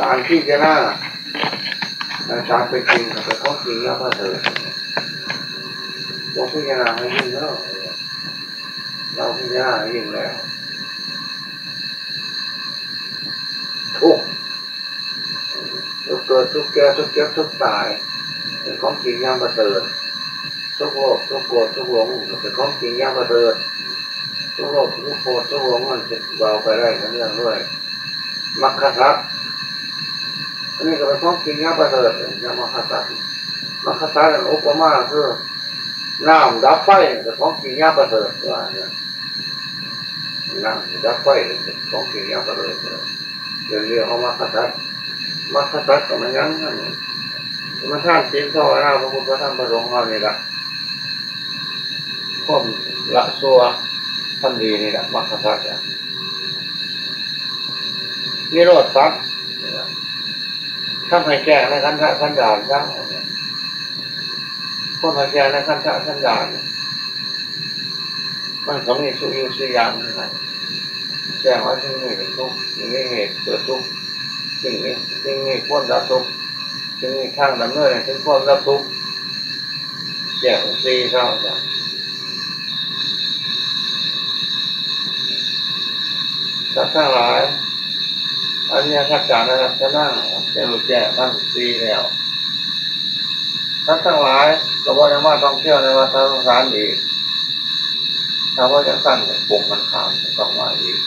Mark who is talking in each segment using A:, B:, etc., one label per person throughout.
A: การที่จะน่าการไปจริงไปของจริงแล้วมาเถอะต้องพิจารณาให้ยิ่งแล้วเราพิจารณาให้ยิ่งแล้วทุกทุกเกิดทุกแก่ทุกเจ็บทุกตายเป็นของจริงย่างมาเถิดทุกโลกทุกโกรธทุกหลงเป็นของจริงย่างมาเถิดทุกโลกทุกโกรธทุกหลงมันจะเบาไปได้ทั้งเรื่องด้วยมัคคทัพอั นนี้ก็เป็นของจริงย่างมาเถิดย่ามัคคทัพมัคคทัพอุปมาคือน้ำดับไฟเป็นของจริงย่างมาเถิดว่าเนี่ยน้ำดับไฟเป็นของจริงย่างมาเถิดเรื่องเรื่องของมัคคทัพมัคคทัพก็มันยังนั่นมันท่านเสียงเท่าหน้าพระพุทธพระธรรมพระสงฆ์เราเนี่ยละข้อมละซัวท่านดีนี่แหละมัคคทัศน์นี่โรดซับ ถ้าใครแก่ในขั้นทะขั้นด่านซะคนใครแก่ในขั้นทะขั้นด่านมันเขามีสุยุสุยามนะครับแจ้งว่าที่นี่เป็นทุกข์ที่นี่เหตุเกิดทุกข์สิ่งนี้สิ่งนี้ควรรับทุกข์จึงมีทางดำเนินถึงความรับทุกข์แยกซีเท่าจ้ะสักทั้งหลาย อันนี้ทักษะนะครับจะนั่งจะรู้แจ้งตั้งซีแล้วทักทั้งหลายก็ว่าจะมาท่องเที่ยวในวัดสงสารอีกถ้าว่าจะสั้นปกมันขาดต้องมาอีก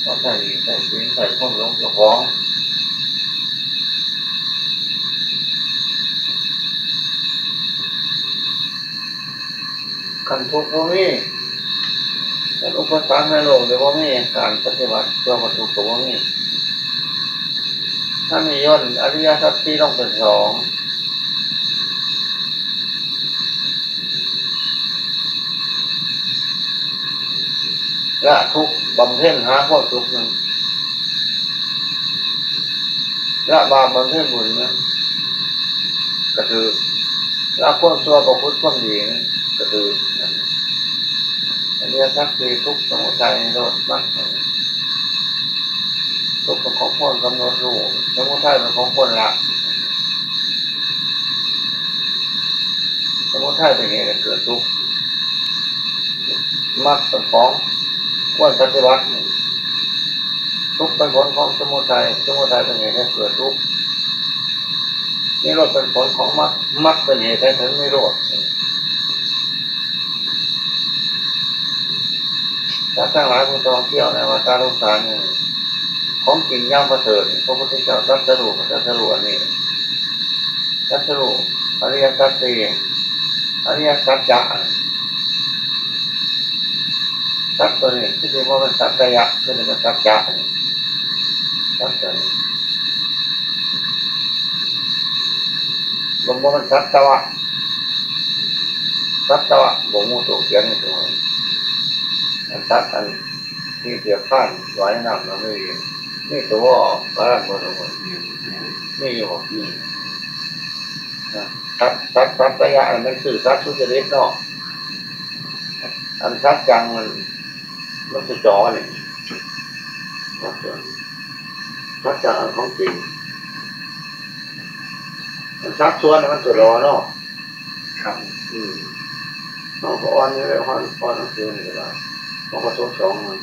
A: เพราะใส่ใส่ซีใส่ข้อมลงเจ้าของขันทุกข์พวกนี้ แต่อุปสรรคในโลกเดี๋ยวพวกนี้การปฏิบัติเพื่อบรรทุกตัวพวกนี้ถ้ามีย่นอริยสัจที่ต้องเป็นสองละทุกบำเพ็ญหาข้อทุกข์นึงละบาปบำเพ็ญบุญนะก็คือละความชั่วประพฤติความดีนะก็คือ อันนี้ทักทีทุกสมุทัยโลดมากทุกเป็นของคนกำหนดรู้สมุทัยเป็นของคนละสมุทัยเป็นเหตุเกิดทุกข์มากเป็นของควรปฏิบัติทุกเป็นผลของสมุทัยสมุทัยเป็นเหตุให้เกิดทุกข์นี่รถเป็นผลของมักมักเป็นเหตุให้ถึงไม่ร ดถ้าทั้งหลายผู้ท่องเที่ยวในวัดตาลุกสารนี่ของกินย่างประเสริฐพระพุทธเจ้าตัสรุปตัสรุปอันนี้ตัสรุปอริยสัจสี่อริยสัจจะสัจตัวนี้ที่เรียกว่าเป็นสัจจะคือเป็นสัจจะสัจตัวนี้ลมมันสัจตวะสัจตวะบ่มูตัวเขียนในตัวอัน สัจอันที่เกี่ยวข้านไว้นำเราไม่เรีนี่ตัวบ้านบนบนนี่อยู่นี่สัจสัจสัจตยะมันสื่อสัจสุจริตเนาะอันสัจจังมันมันจะจ่อเนี่ยสัจจังของจริงมันซับซ้อนมันตัวรอเนาะครับ อืมน้องก็อ่อนนี่เลยอ่อนอ่อนนั่นคือนี่ก็ได้ น้องก็ทดสองมัน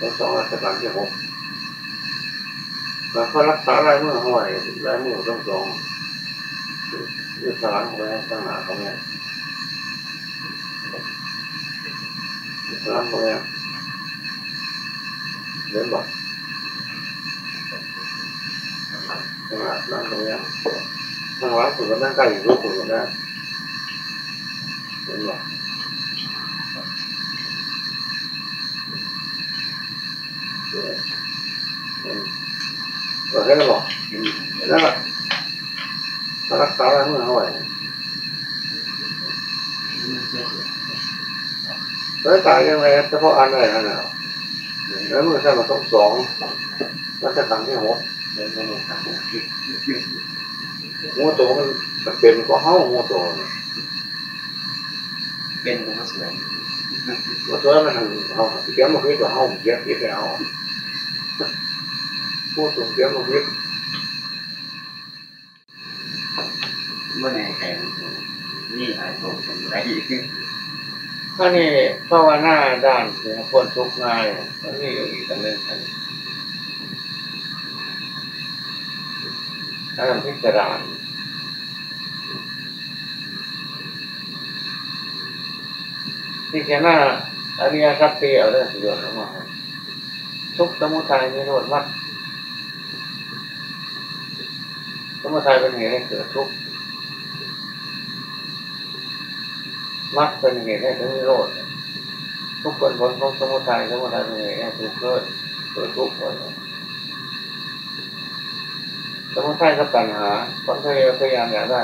A: ทดสองรัชกาลที่หกแล้วก็รักษาลายมือห้อยลายมือต้องสองยืดสลังไปตั้งหนาเขาเนี่ยยืดสลังเขาเนี่ยเดินบอกตั้งหนาตั้งเขาเนี่ยทางวัดผมก็นั่งใกล้อยู่รูปผมก็ได้เห็นบอก แล้วก็รักษาอะไรเมื่อไหร่แล้วตายยังไงเฉพาะอันอะไรนั่นแหละแล้วเมื่อใช่ มาต้องสองแล้วจะตั้งที่หกงูโตมันมันเป็นก็เฮ้างูโต
B: เป็นตรงนั้นสวย
A: งูโตมันทำเฮ้าเกี้ยมันคือตัวเฮ้าเกี้ยเกี้ยไปเอาพูดถึงเสียงของวิทย์
B: เมื่อไหร่แข่งนี่หายโตเป็นไร
A: ถ้านี่ภาวนาด้านเสียคนทุกข์ง่ายมันนี่อีกอันหนึ่งอันนี้อันนั้นพิจารณาพิจารณาอริยสัจสี่เอาเรื่องประโยออกมาทุกสมุทัยนิโรธมรรค มุทัยเป็นเหตุให้เกิดทุกข์มรรคเป็นเหตุให้ถึงนิโรธทุกคนผลของสมุทัยสมุทัยเป็นเหตุให้ทุกข์เกิดเกิดทุกข์หมดสมุทัยกับตัณหาคนพยายามพยายามอยากได้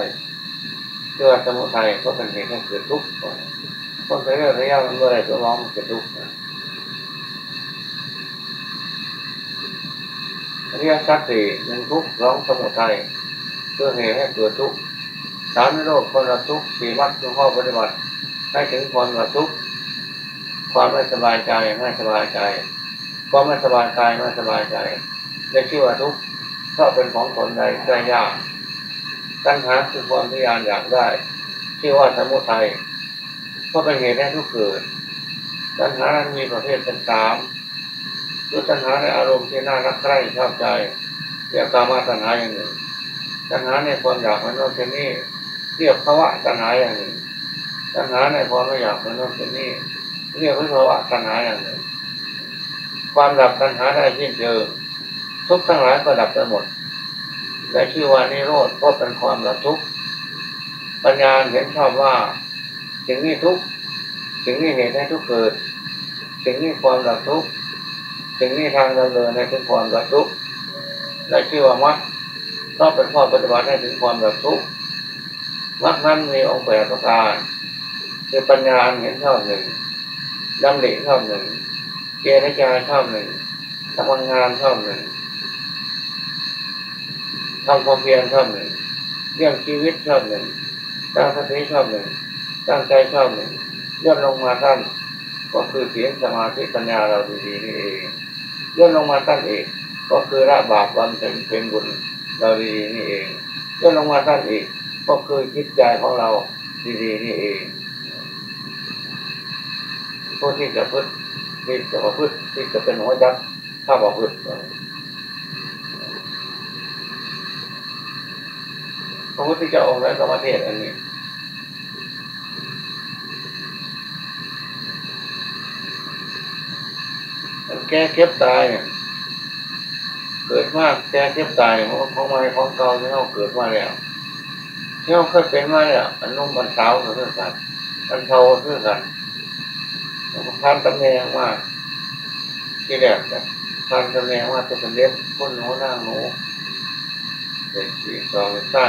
A: เกิดสมุทัยก็เป็นเหตุให้เกิดทุกข์คนพยายามพยายามมันเมื่อไรตัวร้องเกิดทุกข์นะอริยสัจสี่หนึ่งทุกข์ร้องสมุทัย เพื่อเหตุให้เกิดทุกข์สามโรธคนละทุกข์สี่มรรคคือข้อปฏิบัติให้ถึงความละทุกข์ความไม่สบายใจไม่สบายใจ ความไม่สบายกายไม่สบายใจได้ชื่อว่าทุกข์เพราะเป็นของผลใดได้ยากตัณหาคือความพยายามอยากได้ชื่อว่าสมุทัยเพราะเป็นเหตุให้ทุกข์เกิดตัณหานั้นมีประเภทเป็นสามคือตัณหาในอารมณ์ที่น่ารักใคร่ชอบใจเรียกกามาตัณหาอย่างหนึ่ง ตัณหาในความอยากมันโน้นเป็นนี่เรียกภาวะตัณหาอย่างหนึ่งตัณหาในความไม่อยากมันโน้นเป็นนี่เรียกวิภาวะตัณหาอย่างหนึ่งความดับตัณหาได้สิ้นเชิงทุกทั้งหลายก็ดับไปหมดและชื่อว่านิโรธเพราะเป็นความดับทุกข์ปัญญาเห็นชอบว่าสิ่งนี้ทุกข์สิ่งนี้เหตุให้ทุกข์เกิด สิ่งนี้ความดับทุกข์สิ่งนี้ทางดำเนินให้ถึงความดับทุกข์และชื่อว่ามรรค ก็เป็นข้อปฏิบัติให้ถึงความดับทุกข์มรรคนั้นมีองค์แปดประการคือปัญญาเห็นชอบหนึ่งดำริชอบหนึ่งเจรจาชอบหนึ่งทำงานชอบหนึ่งทำความเพียรชอบหนึ่งเรื่องชีวิตชอบหนึ่งตั้งสติชอบหนึ่งตั้งใจชอบหนึ่งย่นลงมาตั้นก็คือเสียงสมาธิปัญญาเราดีๆนี่เองย่นลงมาตั้นเอกก็คือละบาปวันเป็นเป็นบุญ เราดีนี่เองย่นลงมาตั้นอีกก็คือจิตใจของเราดีๆนี่เองผู้ที่จะพึ่งที่จะมาพึ่งที่จะเป็นหัวยักษ์ถ้ามาพึ่งพระพุทธเจ้าองค์นั้นก็มาเทศอันนี้แก้เก็บตายเนี่ย เกิดมากแก้เก็บตายของของใหม่ของเก่าที่เราเกิดมาแล้วที่เราเคยเป็นมาแล้วอันนุ่มอันสาวเพื่อกันอันเทาเพื่อกันพันตำแหน่งมากที่แรกนะพันตำแหน่งมากจะเป็นเล็บก้นหนูหน้าหนูเด็กสี่สองใต้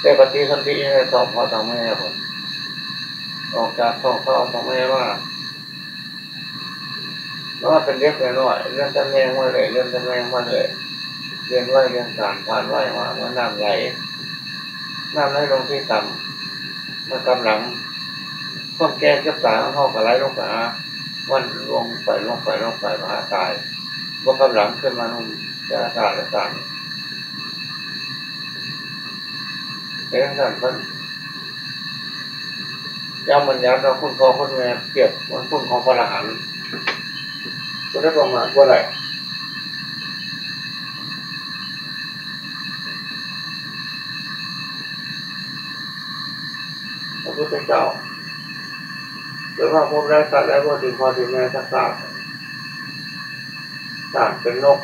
A: แต่ปฏิสัมพันธ์ในท้องพ่อท้องแม่ผมออกจากท้องพ่อท้องแม่ว่า ว่าเป็นเล็กน้อยเรื่องตำแหน่งมาเลยเรื่องตำแหน่งมาเลยเรียนไหวเรียนสารผ่านไหวมาเมื่อน้ำไหลน้ำไหลลงที่ต่ำมันกำลังพวกแก่เก็บตายเข้ากับไหลลงไปหาวันลงไปลงไปลงไปมหาตายพวกกำลังขึ้นมานุ่มจะตายและตายเรื่องนั้นเพิ่นย้ำมันย้ำเราคุณพ่อคุณแม่เปรียบมือนคุณของพระอรหันต์ ก็ได้ประมาณว่าไรพระพุทธเจ้าหรือว่าพวกได้สัตว์ได้พวกถึงพอถึงแม่สักษาต่างเป็นนก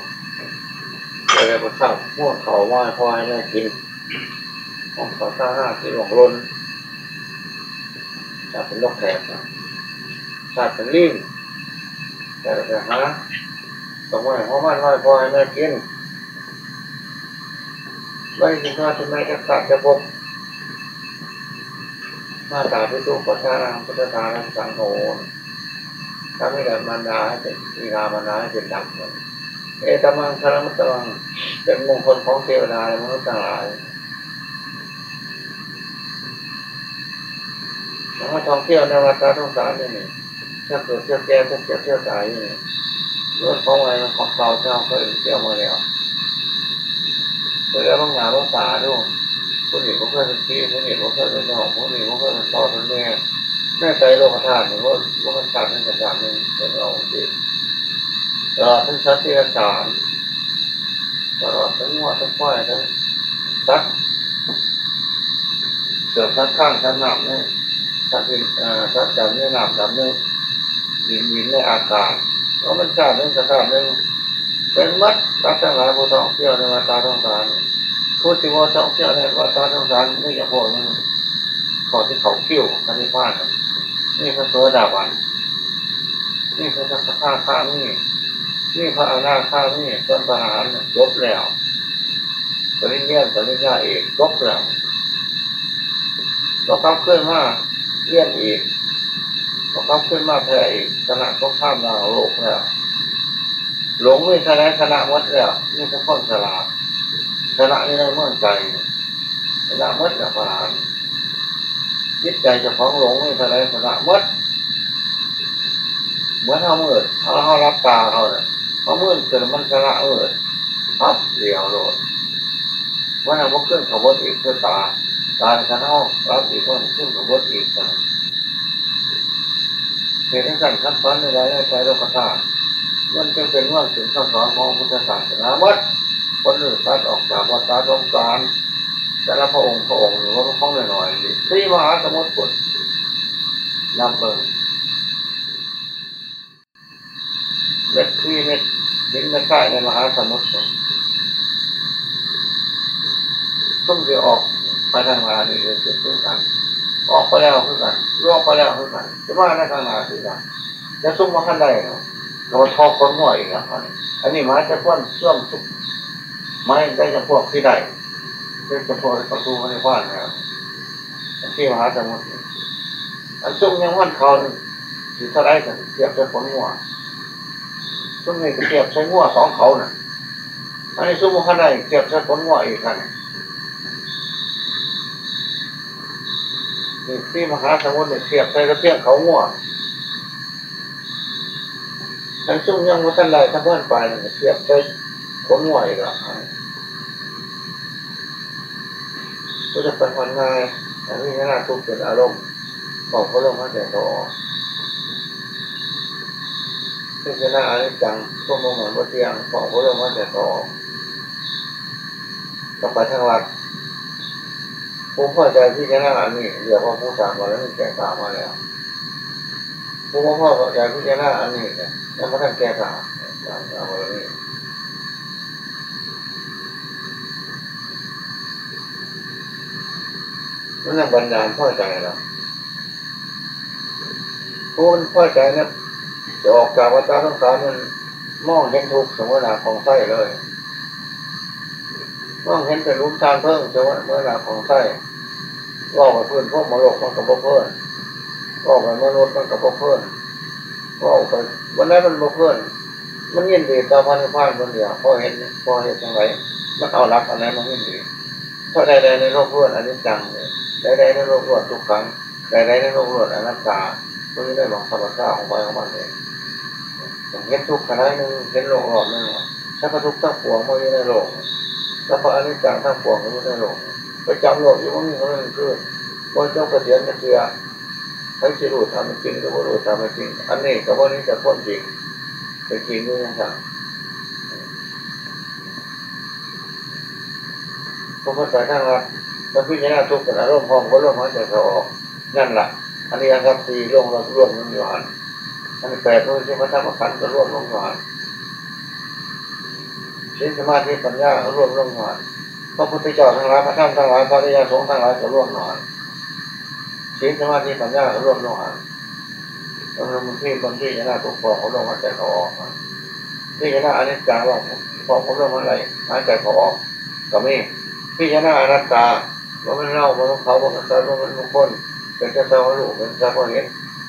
A: อะไรมาสร้างพวกเขาว่าพอให้ได้กินของเขาสร้างหน้าที่หลงล้นจะเป็นนกแถบสัตว์เป็นลิง แต่แต่ฮะต้องว่าเพราะมันว่าพอให้แม่กินไม่กินข้าวที่แม่จะตัดจะพบมาตาพิทุปัฏฐานังพุทธทานังสังโฆถ้าไม่ได้มันดาให้เป็นมีรามันดาให้เป็นดับเอตมังคารมัตตังเป็นมงคลของเทวดาและมนุษย์ทั้งหลายมาท่องเที่ยวในวัดตาท่องสารนี่ ถ้าเกิดเที่ยวแก่ถ้าเกิดเที่ยวตายนี่รถของอะไรของเก่าเจ้าเคยเที่ยวมาแล้วแต่แล้วบางอย่างบางตาด้วยผู้หญิงเขาเคยเป็นพี่ผู้หญิงเขาเคยเป็นน้องผู้หญิงเขาเคยเป็นพ่อเป็นแม่แม่ใจโลกธาตุเนี่ยว่าว่ามันตัดเป็นประจำหนึ่งเป็นเราจริงตลอดทั้งสัตว์ที่อาการตลอดทั้งงวดทั้งควายทั้งสัตว์เสือสัตว์ข้างสัตว์หนำเนี่ยสัตว์เป็นอ่าสัตว์จำเนี่ยหนำจำเนี่ย ดินดินในอากาศแล้วมันชาติหนึ่งชาติหนึ่งเป็นมัดรักทั้งหลายผู้ท่องเที่ยวในวัฏท่องสารผู้ที่ว่าท่องเที่ยวในวัฏท่องสารนี่อย่างพวกนี้ขอที่เขาคิ้วกันที่บ้านนี่พระโสดาบันนี่พระสักข้าข้านี่นี่พระอนาคานี่ต้นประหารจบแล้วปริญญาปริญญาเอกจบแล้วเราเข้าขึ้นมาเลี้ยนอีก เราเข้าขึ้นมาแพ้อีกขณะต้องข้ามดาโลกแล้วหลงไม่ชนะชนะมดแล้วนี่คือพ้นสลาชนะนี่ได้มื่อใจชนะมดแล้วประหารจิตใจจะของหลงไม่ชนะชนะมดเหมือนเขาเมืดเขาเขารับตาเขาเนี่ยเขาเมืดเกิดมันชนะมืดปั๊บเดียวโลดวันนั้นมันขึ้นขบวนอีกคือตาตาชนะรับอีกวันขึ้นขบวนอีกนะ เหตุการณ์ขั้นตอนในรายใจโลกธาตุมันจึงเป็นว่าถึงคำสอนของพุทธศาสนาวัดคนอื่นตัดออกจากวัฏสงสารแต่ละพระองค์พระองค์หรือว่าพระองค์หน่อยๆที่มหาสมุทรปุตนำเบิงเม็ดที่เม็ดดินเม็ดทรายในมหาสมุทรต้องจะออกไปทางมานี่เลยเกิดขึ้นกัน ออกไปแล้วขึ้นกันล่วงไปแล้วขึ้นกันจะว่าในทางนาขึ้นกันจะซุ่มมาขั้นใดเนาะเราทอคนหัวอีกแล้วอันนี้มาจะพ่นช่วงทุกไม้ได้จะพวกที่ใดได้จะพวกประตูในบ้านแล้วที่มหาสมุทรอันซุ่มยังวันเขาถือเท่าไรกันเทียบจะคนหัวซุ่มนี่เทียบใช้หัวสองเขาน่ะอันนี้ซุ่มข้างในเทียบใช้คนหัวอีกกัน ที่มหาสมุทรเนี่ยเทียบใช้กระเพียงเขาหัวทั้งซุ่มยังมุสันไลทั้งเพื่อนไปเทียบไปผมห่วยละก็จะเป็นคนง่ายอันนี้น่าทุกข์เป็นอารมณ์บอกเขาลงมาแต่ต่อซึ่งจะน่าอะไรจังพวกมองเหมือนว่าเตียงบอกเขาลงมาแต่ต่อกลับไปทางวัด ผมพอใจที่จะน่าอันนี้เดี๋ยวพอผู้สามมาแล้วนี่แก่สามมาแล้วผมพ่อพอใจที่จะน่าอันนี้เนี่ยแล้วมาท่านแก่สามเอาไว้นี่นั่นแหละบันดาลพ่อใจเราผู้มันพ่อใจเนี่ยจะออกจากวัฏสงสารมันมองเห็นทุกข์สมนาของไส้เลย มองเห็นเป็นรูปทางเพิ่งสมนาของไส้ ว่าไปเพื่อนพวกมรกมันกับพวกเพื่อนว่าไปมนุษย์มันกับพวกเพื่อนว่าไปวันนั้นมันพวกเพื่อน มันยินดีต่อพันธุ์พันคนเดียวพอเห็นพอเห็นยังไงมันเอารักอะไรมันยินดีเพราะใดๆในโลกเพื่อนอันนี้จังเลยใดๆในโลกเพื่อนทุกครั้งใดๆในโลกเพื่อนอนัตตามันไม่ได้หลงธรรมชาติของไปของมันเองอย่างเห็นทุกข์ขนาดนึงเห็นโลกรอบนึงถ้าพระทุกข์ทั้งปวงมันอยู่ในโลกถ้าพระอนิจจังทั้งปวงมันอยู่ในโลก ประจำโลกอยู่มันมีมันขึ้นบนเจ้ากระเทียนกระเทียให้จิรูทำจริงหรือว่ารู้ทำจริง อันนี้กับว่านี้จะพ้นจริงเป็นจริงด้วยนะครับผมก็ใส่ข้างละแล้วพิจารณาทุกข์เป็นอารมณ์พร้อมก็ร่วมหายใจเขาออก นั่นแหละอันนี้อันครับสี่ร่วมเราร่วมลงอยู่หันอันนี้แปดด้วยที่พระธรรมขันธ์ก็ร่วมลงอยู่หันชิ้นสมาธิปัญญาร่วมลงอยู่หัน พระพุทธเจ้าทั้งหลายพระธรรมทั้งหลายพระริยาสงฆ์ทั้งหลายก็ร่วมหน่อยชิ้นสมาธิปัญญาก็ร่วมลงหันแล้วลงที่บางที่จะน่าทุกข์พอเขาลงหายใจเขาออกที่จะน่าอันนี้จางว่าพอเขาลงอะไรหายใจเขาออกก็ม่พิจารณาอนัตตาว่ามันเล่าว่าเขาว่ามันตาว่ามันมงคลเป็นเจ้าสาวลูกเป็นเจ้าพ่อเห็น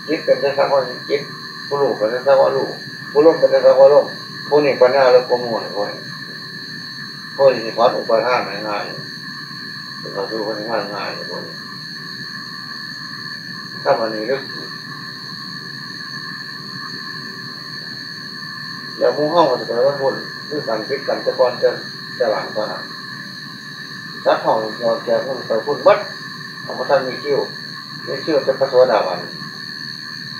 A: คิดเป็นเจ้าสาวเห็นคิดผู้ลูกเป็นเจ้าสาวลูกผู้ลูกเป็นเจ้าสาวลูกผู้นี้ปัญญาแล้วก็มุ่งคน ผู้นี้พัดอุปทานง่ายๆเขาดูคนง่ายง่ายคนถ้าวันนี้ลึกแล้วมุ่งห้องมันจะเป็นวันบุญคือการคิดกันจะก่อนจะจะหลังเท่านั้นสักห้องนอนแก่พุ่นไปพุ่นบัดเอามาท่านมีคิ้วมีคิ้วจะพระโสดาบัน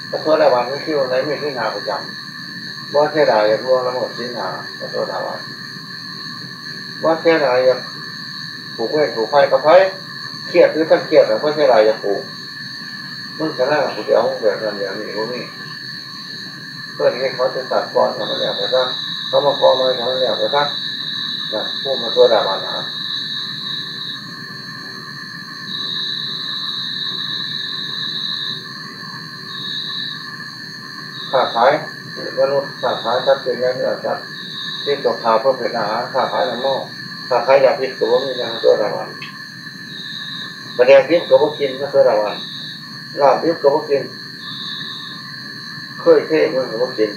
A: พระโสดาบันมีคิ้วไหนมีที่นาประจำว่าเทดายอยากร่วงละเมิดสินหาพระโสดาบัน ว่าเทดายอยากผูกเวทผูกไฟกับไฟเครียดหรือท่านเครียดแต่ว่าเทดายอยากผูกมึงจะนั่งกูเดี๋ยวแบบนั้นอย่างนี้กูนี่เพื่อนให้เขาจะตัดก้อนทำอะไรไปซะเขามาขอมาทำอะไรไปซะนะพูดมาตัวดาบันาค้าขายมนุษย์ค้าขายชัดเป็นเนื้อสัตว์ ที่ตกข่าวเพื่อเป็นอาหารค้าขายน้ำมอค้าขายยาพิษตัวมีนะตัวระวันประเดี๋ยวพิษก็บ่กินนะตัวระวันลาบพิษก็บ่กินเคยเท่มันก็บ่กิน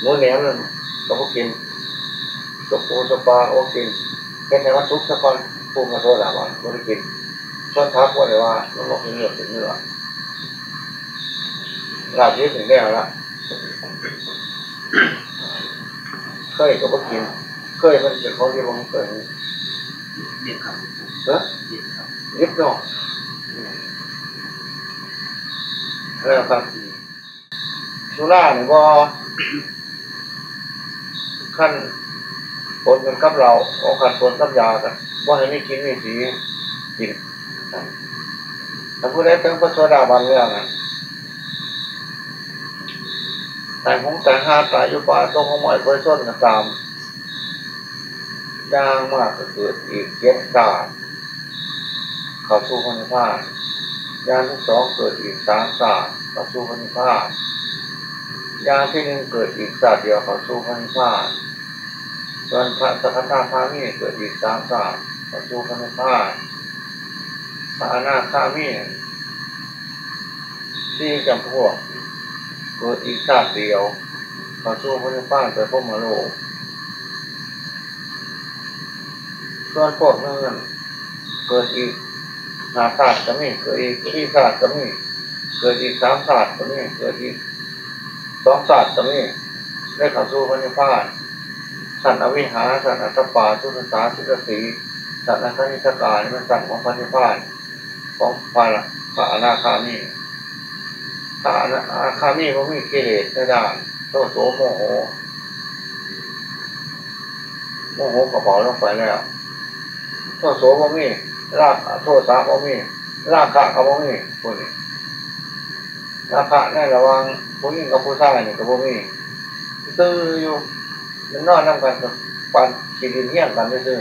A: หมูแหนมนั่นก็บ่กินตกปูตกปลาก็บ่กินแค่ไหนว่าทุกข์สักคนปูมาตัวระวันบ่ได้กินส่วนทักว่าเลยว่ามันบอกเป็นเนื้อเป็นเนื้อลาบยึดถึงได้ละ เคยก็บ่กินเคยมันเป็นของที่บ่เคย
B: ยึดครับ
A: เนอะ
B: ยึดครับ
A: ยึดเนาะแล้วครับสุราเนี่ยบ่ขั้นผลกันกับเราเอาขัดผลกับยากันว่าให้ไม่กินไม่สีกินถ้าผู้ใดเป็นพระโสดาบันแล้วนะ แต่ของแต่ห้าตายอยู่ป่าต้องขโมยเพื่อชนกันตามย่างมากก็เกิดอีกเจ็ดศาสตร์เข้าสู่พันธุ์พานย่างที่สองเกิดอีกสามศาดเข้าสู่พันธานย่างที่หนึ่งเกิดอีกศาสเดียวเข้าสู่พันธุ์พานส่วนพระสกทาคามีเกิดอีกสามศาดเข้าสู่พันธุ์พาพระอนาคามีที่จำพวก เกิดอีกชาติเดียวเขาสู้พระป้านไปพบมาโลกส่วนพวกนั้นเกิดอีกหาศาตร์ก็มีเกิดอีกที่ศาตร์ก็มีเกิดอีกสามศาตร์ก็มีเกิดอีกสองศาตร์ก็มีได้เขาสู้พระป้านสันอวิหาสันอัตปาทุตตาสุตสีสันอัคนิสกานี่มันสันของพระป้านของพระพระอนาคามี ฐานอาคามีก็มีกิเลสในด้านโทษโสโมโหโมโหกระเป๋าลงไปแล้วโทษโสก็มีรากโทษสาก็มีรากะก็บ่มีพวกนี้ราคะในระวังผู้หญิงกับผู้ชายเนี่ยก็บ่มีตื้ออยู่มันนอนนั่งกันกับปันกีดินเงี้ยกันไม่ซื่อ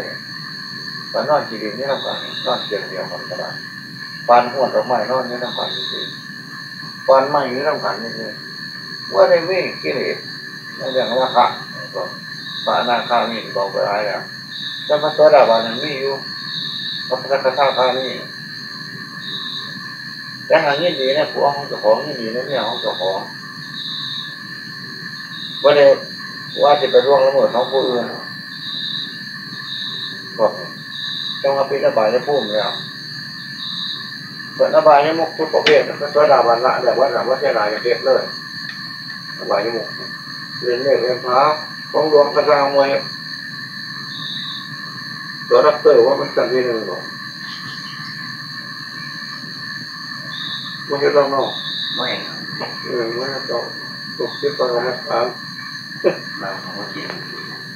A: ปันนอนกีดินเงี้ยกันนอนเกียงเดียวกันก็ได้ปันหัวดอกไม้นอนเงี้ยกันซื่อ ๆวันใหม่นี้ต้องการนี่คือว่าได้ม่กิเลสในเรื่องราคาก็ปานาคามีบอกไปหลายแล้วแต่พระโสดาบันนั้นมีอยู่พระพุทธคาถาคามีแต่หางยินดีนี่ยผัวของเจ้าของยินดีนี่ยเนี่ยของเจ้าของว่าได้ว่าจะไปร่วงละเมิดของผู้อื่นบอกต้องมาเป็นระบายได้พุ่มแล้ว เปิดระบายให้มุกทุกประเภทก็ตัวดาวันละแต่ว่าถามว่าเท่าไรจะเก็บเลยระบายให้มุกเรียนเลขเรียนพระของรวมกระซางมวยตัวรับเตอร์ว่ามันสั่นที่หนึ่งหรอมันจะต้องนอก
B: ไม่ครับ
A: เออมันจะต้องตกคิดต้องมาถาม
B: เราของว่ากิน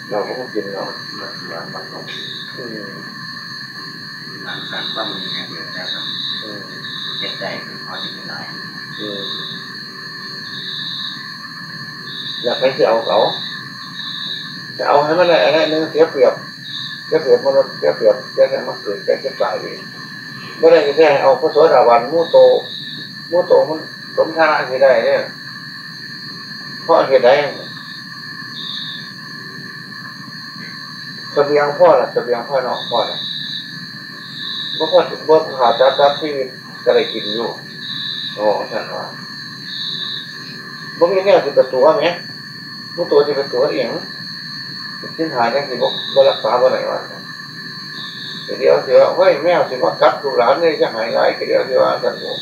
A: เราก็ต้องกิน
B: เรา
A: เรา
B: เรา หลังจากต้องมีอย่างเดียวแล้วครับ
A: อืม
B: เจ็บใจเป็นพอที่จะไหน
A: อืมอยากให้ที่เอาเขาจะเอาให้มันอะไรอะไรนึงเสียเปรียบเสียเปรียบมนุษย์เสียเปรียบเสียแค่มาเกิดแก่เจ็บตายเองไม่ได้แค่เอาพระโสดาวันมูโตมูโตมันสมท่าที่ได้เนี่ยเพราะเหตุใดเสบียงพ่อละเสบียงพ่อน้องพ่อละ เพราะพ่อพ่อหาจับจับที่จะได้กินอยู่โอ้ท่านว่าบ่มีเนี่ยคือเป็นตัวไหมมูโตจะเป็นตัวเองสิ้นหายได้สิบ่บ่รักษาบ่ไหนวะเดี๋ยวเดี๋ยวเฮ้ยแมวสิว่ากัดลูกหลานเลยจะหายหลายเดี๋ยวเดี๋ยวกันหมด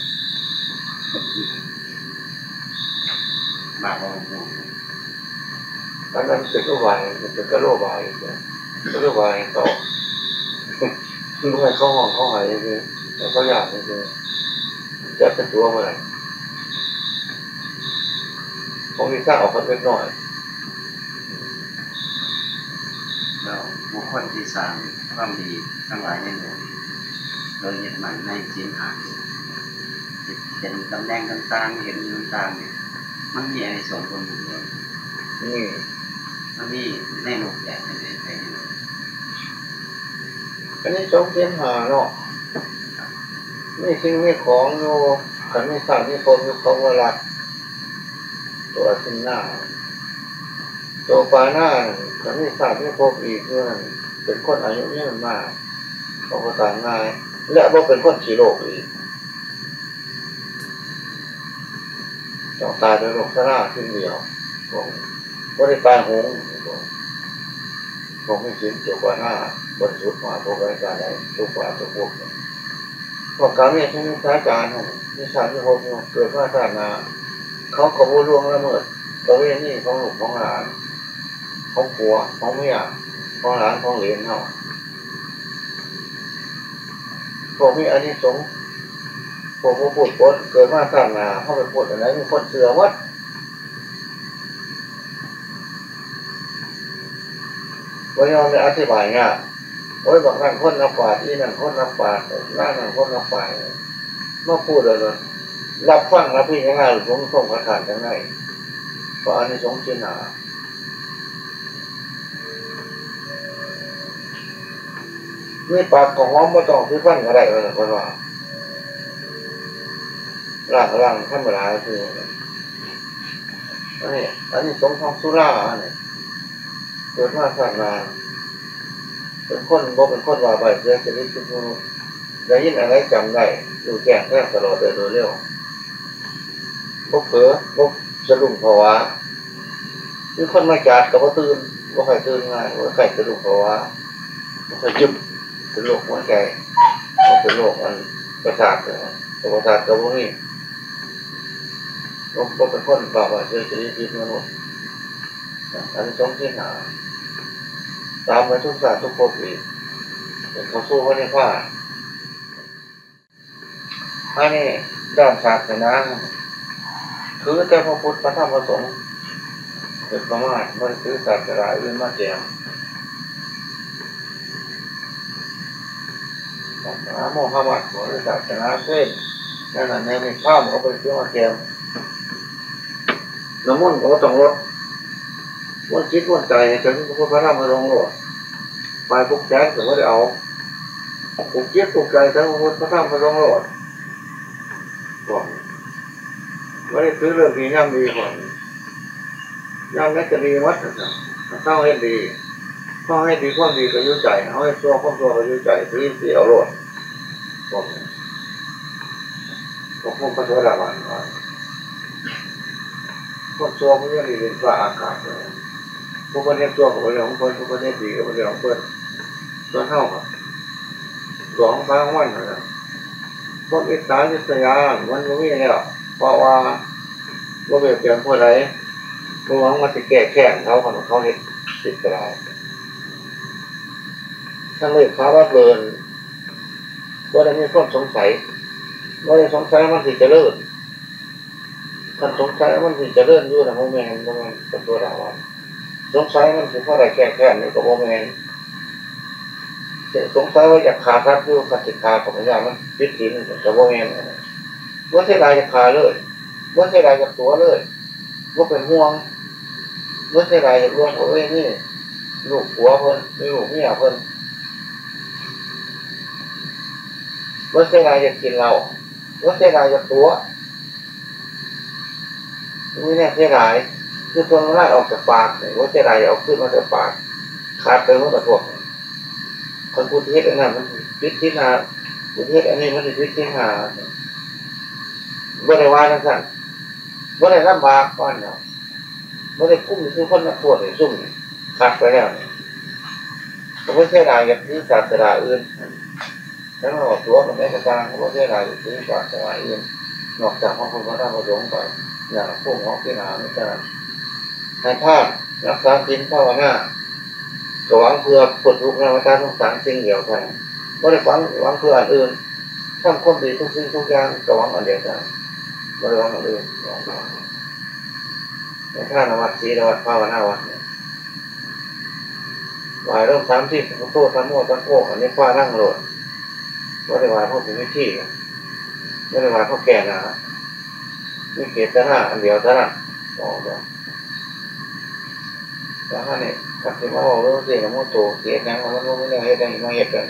B: บางองค์
A: อันนั้นเป็นโรคบายมันเป็นกระโรคบายเนี่ย
B: ค
A: ก็เรียกว่าให้เขา คือให้เขาห้องเขาหายคือแต่เขาอยากคือจะเป็นตัวเมื่อไหร่ผมมีสร้างออกมาเล็กน้อย
B: แล้วบุคคลที่สร้างความดีทั้งหลายในโลกโดยยึดมั่นในศีลหาเห็นตำแหน่งต่างๆเห็นอยู่ต่างๆเนี่ยมันมีอะไรส่งผลบุญเลย
A: นี่
B: มันมีในโลกใหญ่ในในในโล ก
A: อันนี้สองเสียนหาเนาะไม่สิ่งไม่ของโยขันไม่สร้างไม่คนไม่ของว่ารักตัวสิ้นหน้า ตัวปลาหน้าขันไม่สร้างไม่พบอีกเพื่อนเป็นคนอายุยืนมากเขาก็ต่างง่าย และว่าเป็นคนชีโลกอีกต้องตายโดยโรคชราขึ้นเดียวผมว่าได้ตายหง ผมไม่คิดตัวปลาหน้าบนสุดมาพวกรายการไหนตัวปลาตัวพวกพวกการเนี่ยที่มีสายการนี่สารที่พบเกิดว่าศาสนาเขาขบวนล่วงละเมิดตัวเรื่องนี้ของหลวงของหลานของผัวของเมียของหลานของเหลนเขาพวกมีอันนี้สงพวกผู้พูดปดเกิดมาสร้างนาเขาไปพูดอะไรมีคนเสือวัด วันนี้เราได้อธิบายง่ายโอ้ยบางนั่นคนรับปาดที่นั่นคนรับปาดนั่นนั่นคนรับปาดมาพูดเลยรับฟังรับพี่ง่ายหรือผมส่งกระถางยังไงเพราะอันนี้สงส์ชื่อหนาไม่ปากของหอมม่ต้องที่ฟันก็ได้เลยคนว่าร่างร่างธรรมดาคืออันนี้อันนี้สมทองสุราอันนี้ เกิดมาสร้างงาเป็นคนบ่เป็นคนว่าใบเสียชีวิตทุกคนได้ยินอะไรจำได้ดูแจ้งแท้ตลอดเลยโดยเร็วพวกเผลอพวกสะดุ้งภาวะมีคนมาจัดกับว่าตื่นว่าใครตื่นง่ายว่าใครสะดุ้งภาวะว่าใครยึบเป็นโรคหัวใจเป็นโรคอันประสาทตัวประสาทกับพวกนี้ก็ก็เป็นคนบอกว่าเชื้อชนิดพิษมนุษย์ อันนี้ต้องที่หา ตามมาทุกศาสตร์ทุกภพอีกเขาสู้ว่าในผ้าอันนี้ด้านศาสนาคือแต่พระพุทธพระธรรมพระสงฆ์เป็นประมาทมันคือศาสนาอื่นมาแจมศาสนาโมฮัมหมัดหรือศาสนาเส้นนั่นน่ะในข้ามเขาไปซื้อมาแกมน้ำมันก็ต้องลด วนคิดวนใจถึงพระพระธรรมลงโลดไปพวกแจ้งถึงว่าได้เอาปลุกคิดปลุกใจถึงพระธรรมลงโลดก่อนไม่ได้ซื้อเรื่องดีย่ำดีก่อนย่ำนั้จะดีวัดนะครับต้องให้ดีต้องให้ดีความดีก็ยุ่ใจเอาให้ตัวความตัวก็ยุ่ใจซื้อเสียเอาโลดผมผมคงพระโสดาบันก่อนคนตัวมันยังมีเป็นฟ้าอากาศเลย พวกคนนี้ตัวของเราของคนพวกคนนี้ดีกับคนเราของคนตัวเท่ากับตัวของฟ้าของมันนะพวกอิสานอิสยามันก็มีแล้วเพราะว่าว่าเบียดเบียนผู้ใดผู้หวังมาจะแก้แค้นเขาของเขาเห็นติดกระไรทั้งเลยฟ้าว่าเบิร์นว่าได้มีความสงสัยว่าได้สงสัยมันสิจะเลิศท่านสงสัยมันสิจะเลิศอยู่นะโมเมนต์โมเมนต์เป็นตัวเรา สงสัยมันสิเพราอะไรแค่แค่นี้ก็โมเมนสงสัยว่าอยากขาทัดอยู่ขัดสิขาของพยามันพิษทินกับโมเมนว่าเสียดายจะขาเลยว่าเสียดายจะตัวเลยว่าเป็นห่วงว่าเสียดายจะร่วมเอ้ยนี่ลูกผัวเพิ่นลูกเมียเพิ่นว่าเสียดายจะกินเราว่าเสียดายจะตัวนี่เนี่ยเสียดาย คือตัวมันไล่ออกจากปากเนี่ยว่าเสียดายเอาขึ้นมาจากปากขาดไปว่าตะพวกคนพูดเทศอันนั้นมันพิษที่นาพูดเทศอันนี้มันพิษที่นาว่ได้ว่าทั้งสั้นว่ได้ลำบากก้อนเนาะว่ได้คุ้มคือคนนักปวดเลยซุ่มขาดไปแล้วผมว่าเสียดายกับที่ศาสนาอื่นแล้วเราตัวมันไม่กระจางเพราะว่าเรื่องอะไรถึงกว่าสมัยอื่นนอกจากพระพุทธพระธรรมพระสงฆ์ไปอย่างพวกของพิณาไม่ใช่ ในท่ารักษาศีลภาวนาก็หวังเพื่อปลดทุกข์ในวัฏสงสารสิ่งเดียวกันไม่ได้หวังหวังเพื่ออันอื่นทำความดีทุกสิ่งทุกอย่างก็หวังอันเดียวกันไม่ได้หวังอันอื่นในข้านวัดศีลวัดภาวนาวัดวายเริ่มสามที่พระโตธรรมโมตันโพอันนี้ฟ้านั่งโหลดไม่ได้วายพวกถึงวิธีไม่ได้วายพวกแก่นะไม่เกตนาอันเดียวเท่านั้นอกเลย แล้วเขาเนี่ยกับที่มาบอกเรื่องเสียงมันโตเสียงนังมันไม่ได้ให้ได้มาเหตุกัน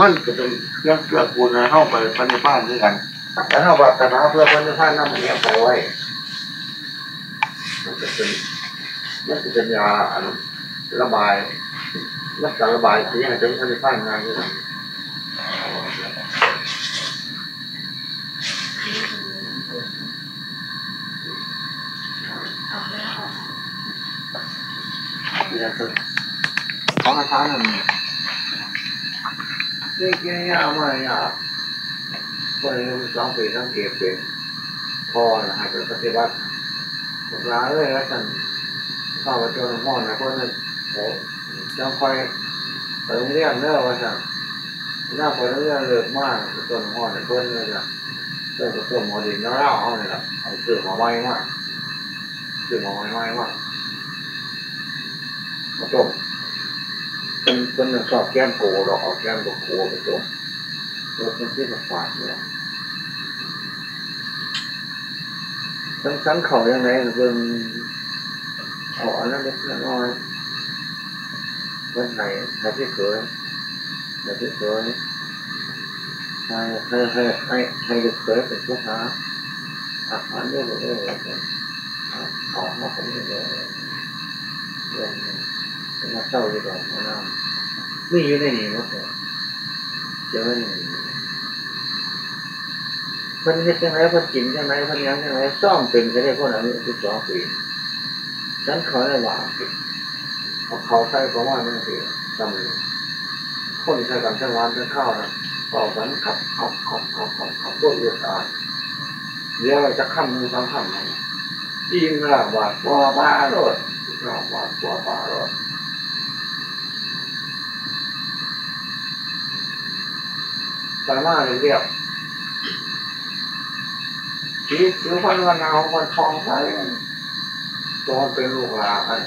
A: มันจะเป็นเครื่องเกลือกูลในห้องไปพันธุ์บ้านด้วยกันแต่ถ้าบัตรนาเพื่อพันธุ์บ้านนั่นมันเนี่ยไปไว้มันจะเป็นมันจะเป็นยาระบายมันจะระบายที่ยังจะพันธุ์บ้านงานด้วยกัน ของอาจารย์นั่นเรื่องแก่ยากมากยากคนหนึ่งสองปีทั้งเก็บเป็นพอนะให้เป็นปฏิบัติหลาเลยแล้วท่านข้ามาเจอหลวงพ่อนะเพราะนั่นเขาจำคอยไปโรงเรียนเนอะว่าสั่ง หน้าไปโรงเรียนเลิกมากจนหลวงพ่อเนี่ยเพิ่นเลยนะเริ่มกับตัวหมอดินแล้วเล่าเอาเนี่ยเอาเสือหมอไม้มากเสือหมอไม้ไม้มากมาต้มเป็นเป็นสอบแก้มโกเราเอาแก้มโกโกไปต้มรสมันที่มันฝาดเนี่ยทั้งทั้งเขายังไงเป็นเอาอันนั้นเล็กน้อยเป็นไหนไหนที่เคย ไหนที่เคยให้ให้ให้ให้ให้ลูกเคยเป็นผู้หาอาหารเรื่อยเรื่อยๆของมาผมเรื่อยๆเรื่อยๆมาเศร้าดีกว่ามานั่งไม่อยู่ในนี้มั้งเจอในนี้มันเฮ็ดยังไงมันกินยังไงมันยังยังไงซ่อมเป็นจะได้คนอายุสิบสองปีฉันขอได้หว่าเอาเขาใส่ประมาณนี้สิจำเลย คนใส่กันทั้งวันทั้งข้าวนะต่อกันขับขับขับขับขับขับตัวเอือดตายเดี๋ยวจะขั้นมือสองขั้นยิ่งระบาดปัวบ้าโรดระบาดปัวบ้าโรดไปมาเรียบชีวิตผิวพรรณวันนาววันทองไปตอนเป็นลูกหลาน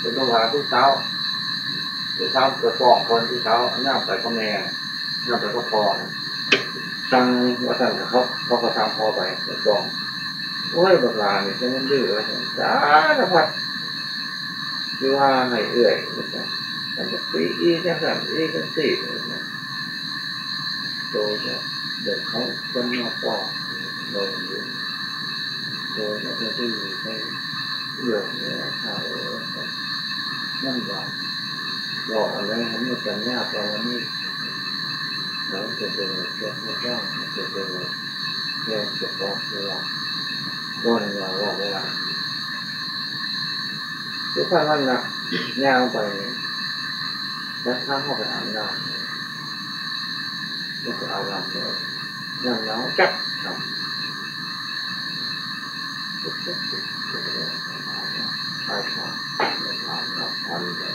A: เป็นลูกหลานทุกเช้า ทุกเช้าจะฟ้องคนทุกเช้าย่าไปก็แม่ย่าไปก็พอสั่งว่าสั่งเขาเขาก็ทำพอไปไปฟ้องโอ้ยบักลาเนี่ยฉันนดื้อเลยจ้าละพัดคือว่าให้เอื่อยนะมันจะปีอีจังสันอีจังสี่โตจะเด็กเขาคนมาปอกโดยอยู่โดยจะจะดื้อไปเรื่องเนี่ยเขาวนั่นว่า บอกอะไรให้มันจะยากกว่าวันนี้เราจะเป็นแค่ไม่ย่างจะเป็นแค่จะบอกเวลาโดนเราบอกเวลาทุกครั้งวันนะยาวไปแล้วถ้าเข้าไปอาบน้ำก็จะเอาน้ำเลยน้ำน้ำจัดครับใช่ครับน้ำน้ำพันเลย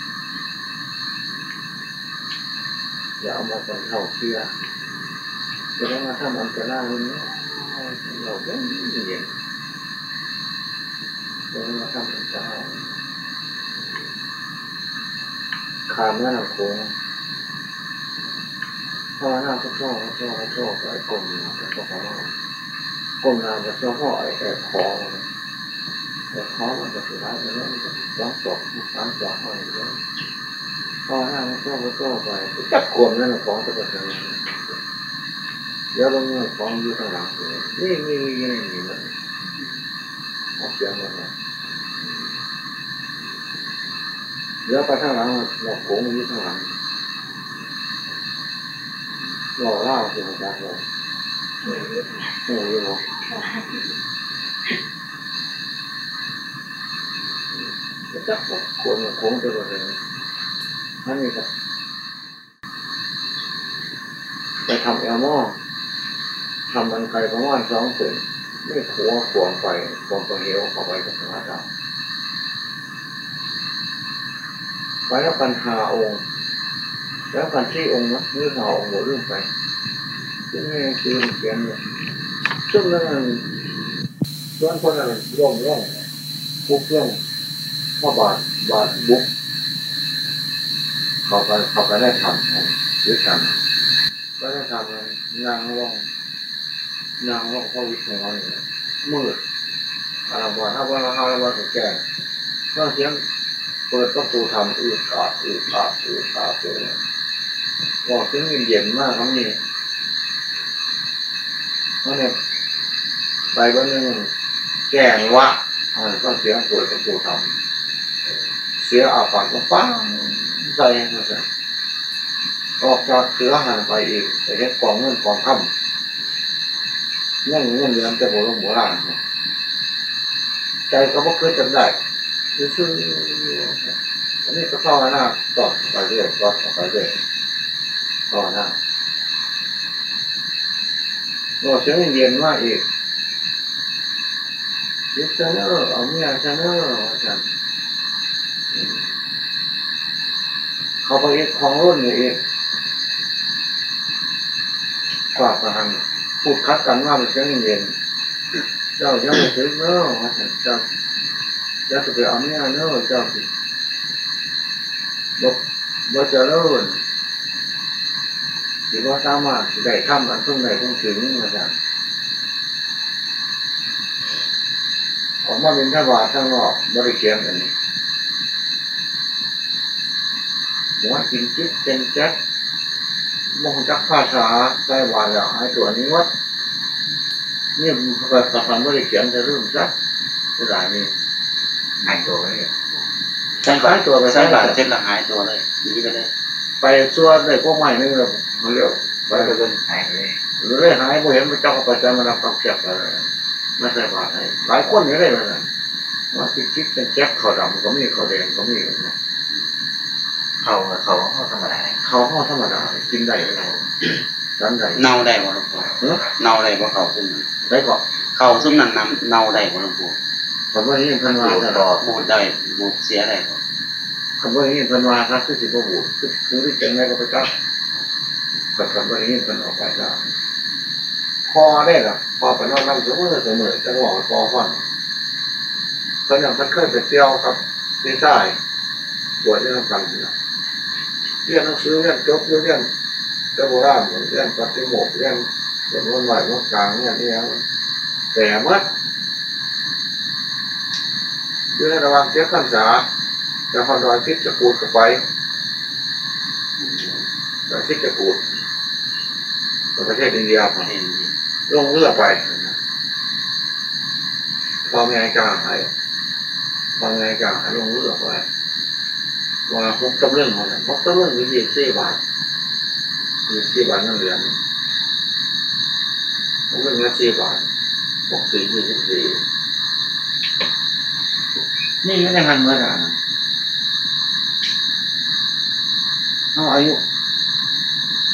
A: อย่าเอามาเป็นเราเชื่อจะได้มาทำอันตรน่าเนี้ยเราเป็นอย่างเงี้ยจะได้มาทำอันตรายขามแม่ลังโค้งพ่อหน้าก็ชอบชอบชอบไอ้กลมก็ชอบกลมนาจะชอบพ่อไอ้แอบคอแต่คอมันจะสุดท้ายแล้วมันจะร้องตกร้องตกอะไรอย่างเงี้ย พอห้ามันก็มันก็ไปจับคนนั่นของตะกั่วทางเดี๋ยวลงเงินของอยู่ข้างหลังนี่นี่นี่นี่นี่มันออกเสียงมันเดี๋ยวไปข้างหลังหลอกโขงอยู่ข้างหลังหล่อเล่าสิของการเลยโอ้หรอกจับคนโขงตะกั่วทา นั่นนี่ครับไปทำเอลมอทำมันไกลประมาณสองเซนไม่ขัวขวงไปขวงไปเหวเข้าไปกับธรรมาติไปแล้วกันหาองค์ แล้วกันที่องค์นะเมื่อหาองค์หมดเรื่องไปซึ่งไม่คือเขียนเลยซึ่งนั้นส่วนคนนั้นร่องร่องคุกร่องข้าบาทบาทบุก เขาก็เขาก็ได้ทำด้วยกันก็ได้ทำนางร่องนางร่องพ่อวิทย์ของเนี่ยมืดอาราบาถ้าว่าเราอาราบาถูกแก่ก็เสียงเปิดประตูทำอืดอาดอืดอาดอืดอาดเลยบอกเสียงเย็นมากครับนี่เพราะเนี่ยไปวันหนึ่งแจ้งว่าก็เสียงเปิดประตูทำเสียอาการก็ปัง ใจนะจ๊ะออกจากเสือหันไปอีกไปเห็นกองเงินกองคำเงินเงินเดือนแต่โบราณโบราณใจก็บ่เคยจำได้ซื่ออันนี้ก็เข้าหน้าต่อไปเรื่อยต่อไปเรื่อยต่อหน้าโอ้เสียงเย็นมากอีกเสียงเนอร์เอาเมียเนอร์ว่าฉัน เขาไปของรุ่นนี่เองฝาประหันพูดคัดกันว่ามันเสียงเย็น เจ้ายังไม่ถึงเนอะเจ้าเจ้าจะไปเอาเนี่ยเนอะเจ้าสิบกบกจะเลิศหรือว่าสามารถได้ข้ามอันตรงไหนตรงถึงมาจากออกมาเป็นท่าบาททั้งนอกบริเขียนอันนี้ หัวจินจิตเจนแจ๊ดมองจักภาษาใต้วาแล้วไอ้ตัวนี้วัดนี่มันเปิดประพันธ์บริเขียนจะเริ่มซักจะหลายนี่
C: หายตัวไปเลย
B: ใช่บาทตัวไปใช่บาทเจ็ดละหายตัวเลยหนีไปเลย
A: ไปส่วนได้พวกใหม่นี่เราเร็วไป
C: ไป
A: ไป
C: เล
A: เลยย
C: หายไปเลย
A: หรือได้หายพอเห็นพระเจ้าประจำมารับความเจ็บอะไรไม่ใช่บาทให้หลายคนก็ได้เหมือนกันว่าจิตจิตเจนแจ๊ดขาวดำก็มีขาวแดงก็มี
C: เขาเขาเขาธรรมดา
A: เขาห่อธรรมดากินได้เราดันได้
B: เน่าได้บ่หลวงปู่
A: เนาะ
B: เน่าได้บ่เขาซุ่มนั้น
A: ได้ก่อน
B: เขาซุ่มนั้นนำเน่าได้บ่หลวงปู่
A: คำว่านี้พันวา
C: อยู่
A: จะ
C: ต่อ
B: บูดได้บูดเสียได้บ่
A: คำว่านี้พันวาครับคือสิบบูดคือคือที่จังไรก็ไปจับกับคำว่านี้พันออกไปได้พอได้หรอพอไปนอนน้ำเสมอเสมอจังหวะพอฟันเพราะอย่างมันเคยไปเที่ยวครับนี่ใต้บวชเรื่องกันนะ เรียนหนังสือเรียนจบเรียนเจ้าโบราณเรียนปฏิโมกเรียนส่วนวันใหม่วันกลางเนี่ยนี่แต่เมื่ออยู่ในระว่างเจ้าขันษาจะพอนดอยทิศจะกูดกับไปดอยทิศจะกูดประเทศอินเดียครับ
B: เห็น
A: ลงเรือไปพอแม่จ้างให้พอแม่จ้างให้ลงเรือไป ว่าพกตำเรื่องของมันพกตำเรื่องมียี่สิบบาทยี่สิบบาทนั่นเหรียญพกเรื่องละสี่บาทพกสี่ยี่สิบสี่นี่ไม่ได้หันเมื่อไหร่นะเขาอายุ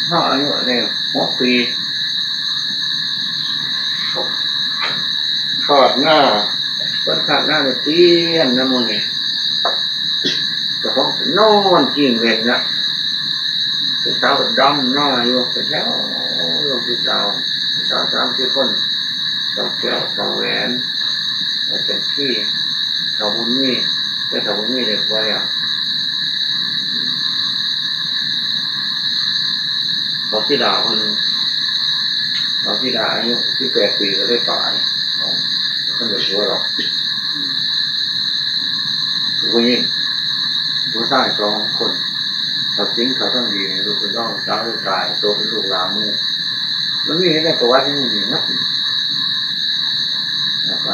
A: เขาอายุเนี่ยหกปีขอดหน้าเปิ้นขาดหน้าไปเตี้ยนน้ำมันนี่ ก็ต้องนอนกินเวนนะเป็นสาวดำน้าอยู่เป็นแล้วลงที่สาวสาวสามที่คนสองแก้วสองแหวนเป็นที่สาวบุญมีแต่สาวบุญมีเด็กไว้อะเขาที่ด่าคนเขาที่ด่าอายุที่แปดปีก็ได้ตายไม่เดือดร้อนหรอกคือผู้หญิง ผู้ชายสองคนเขาจริงเขาต้องดีเนี่ยลูกคุณต้องสาวลูกตายโตเป็นลูกลานมือมันมีให้ได้ประวัติที่นี่ดีนักแล้วไป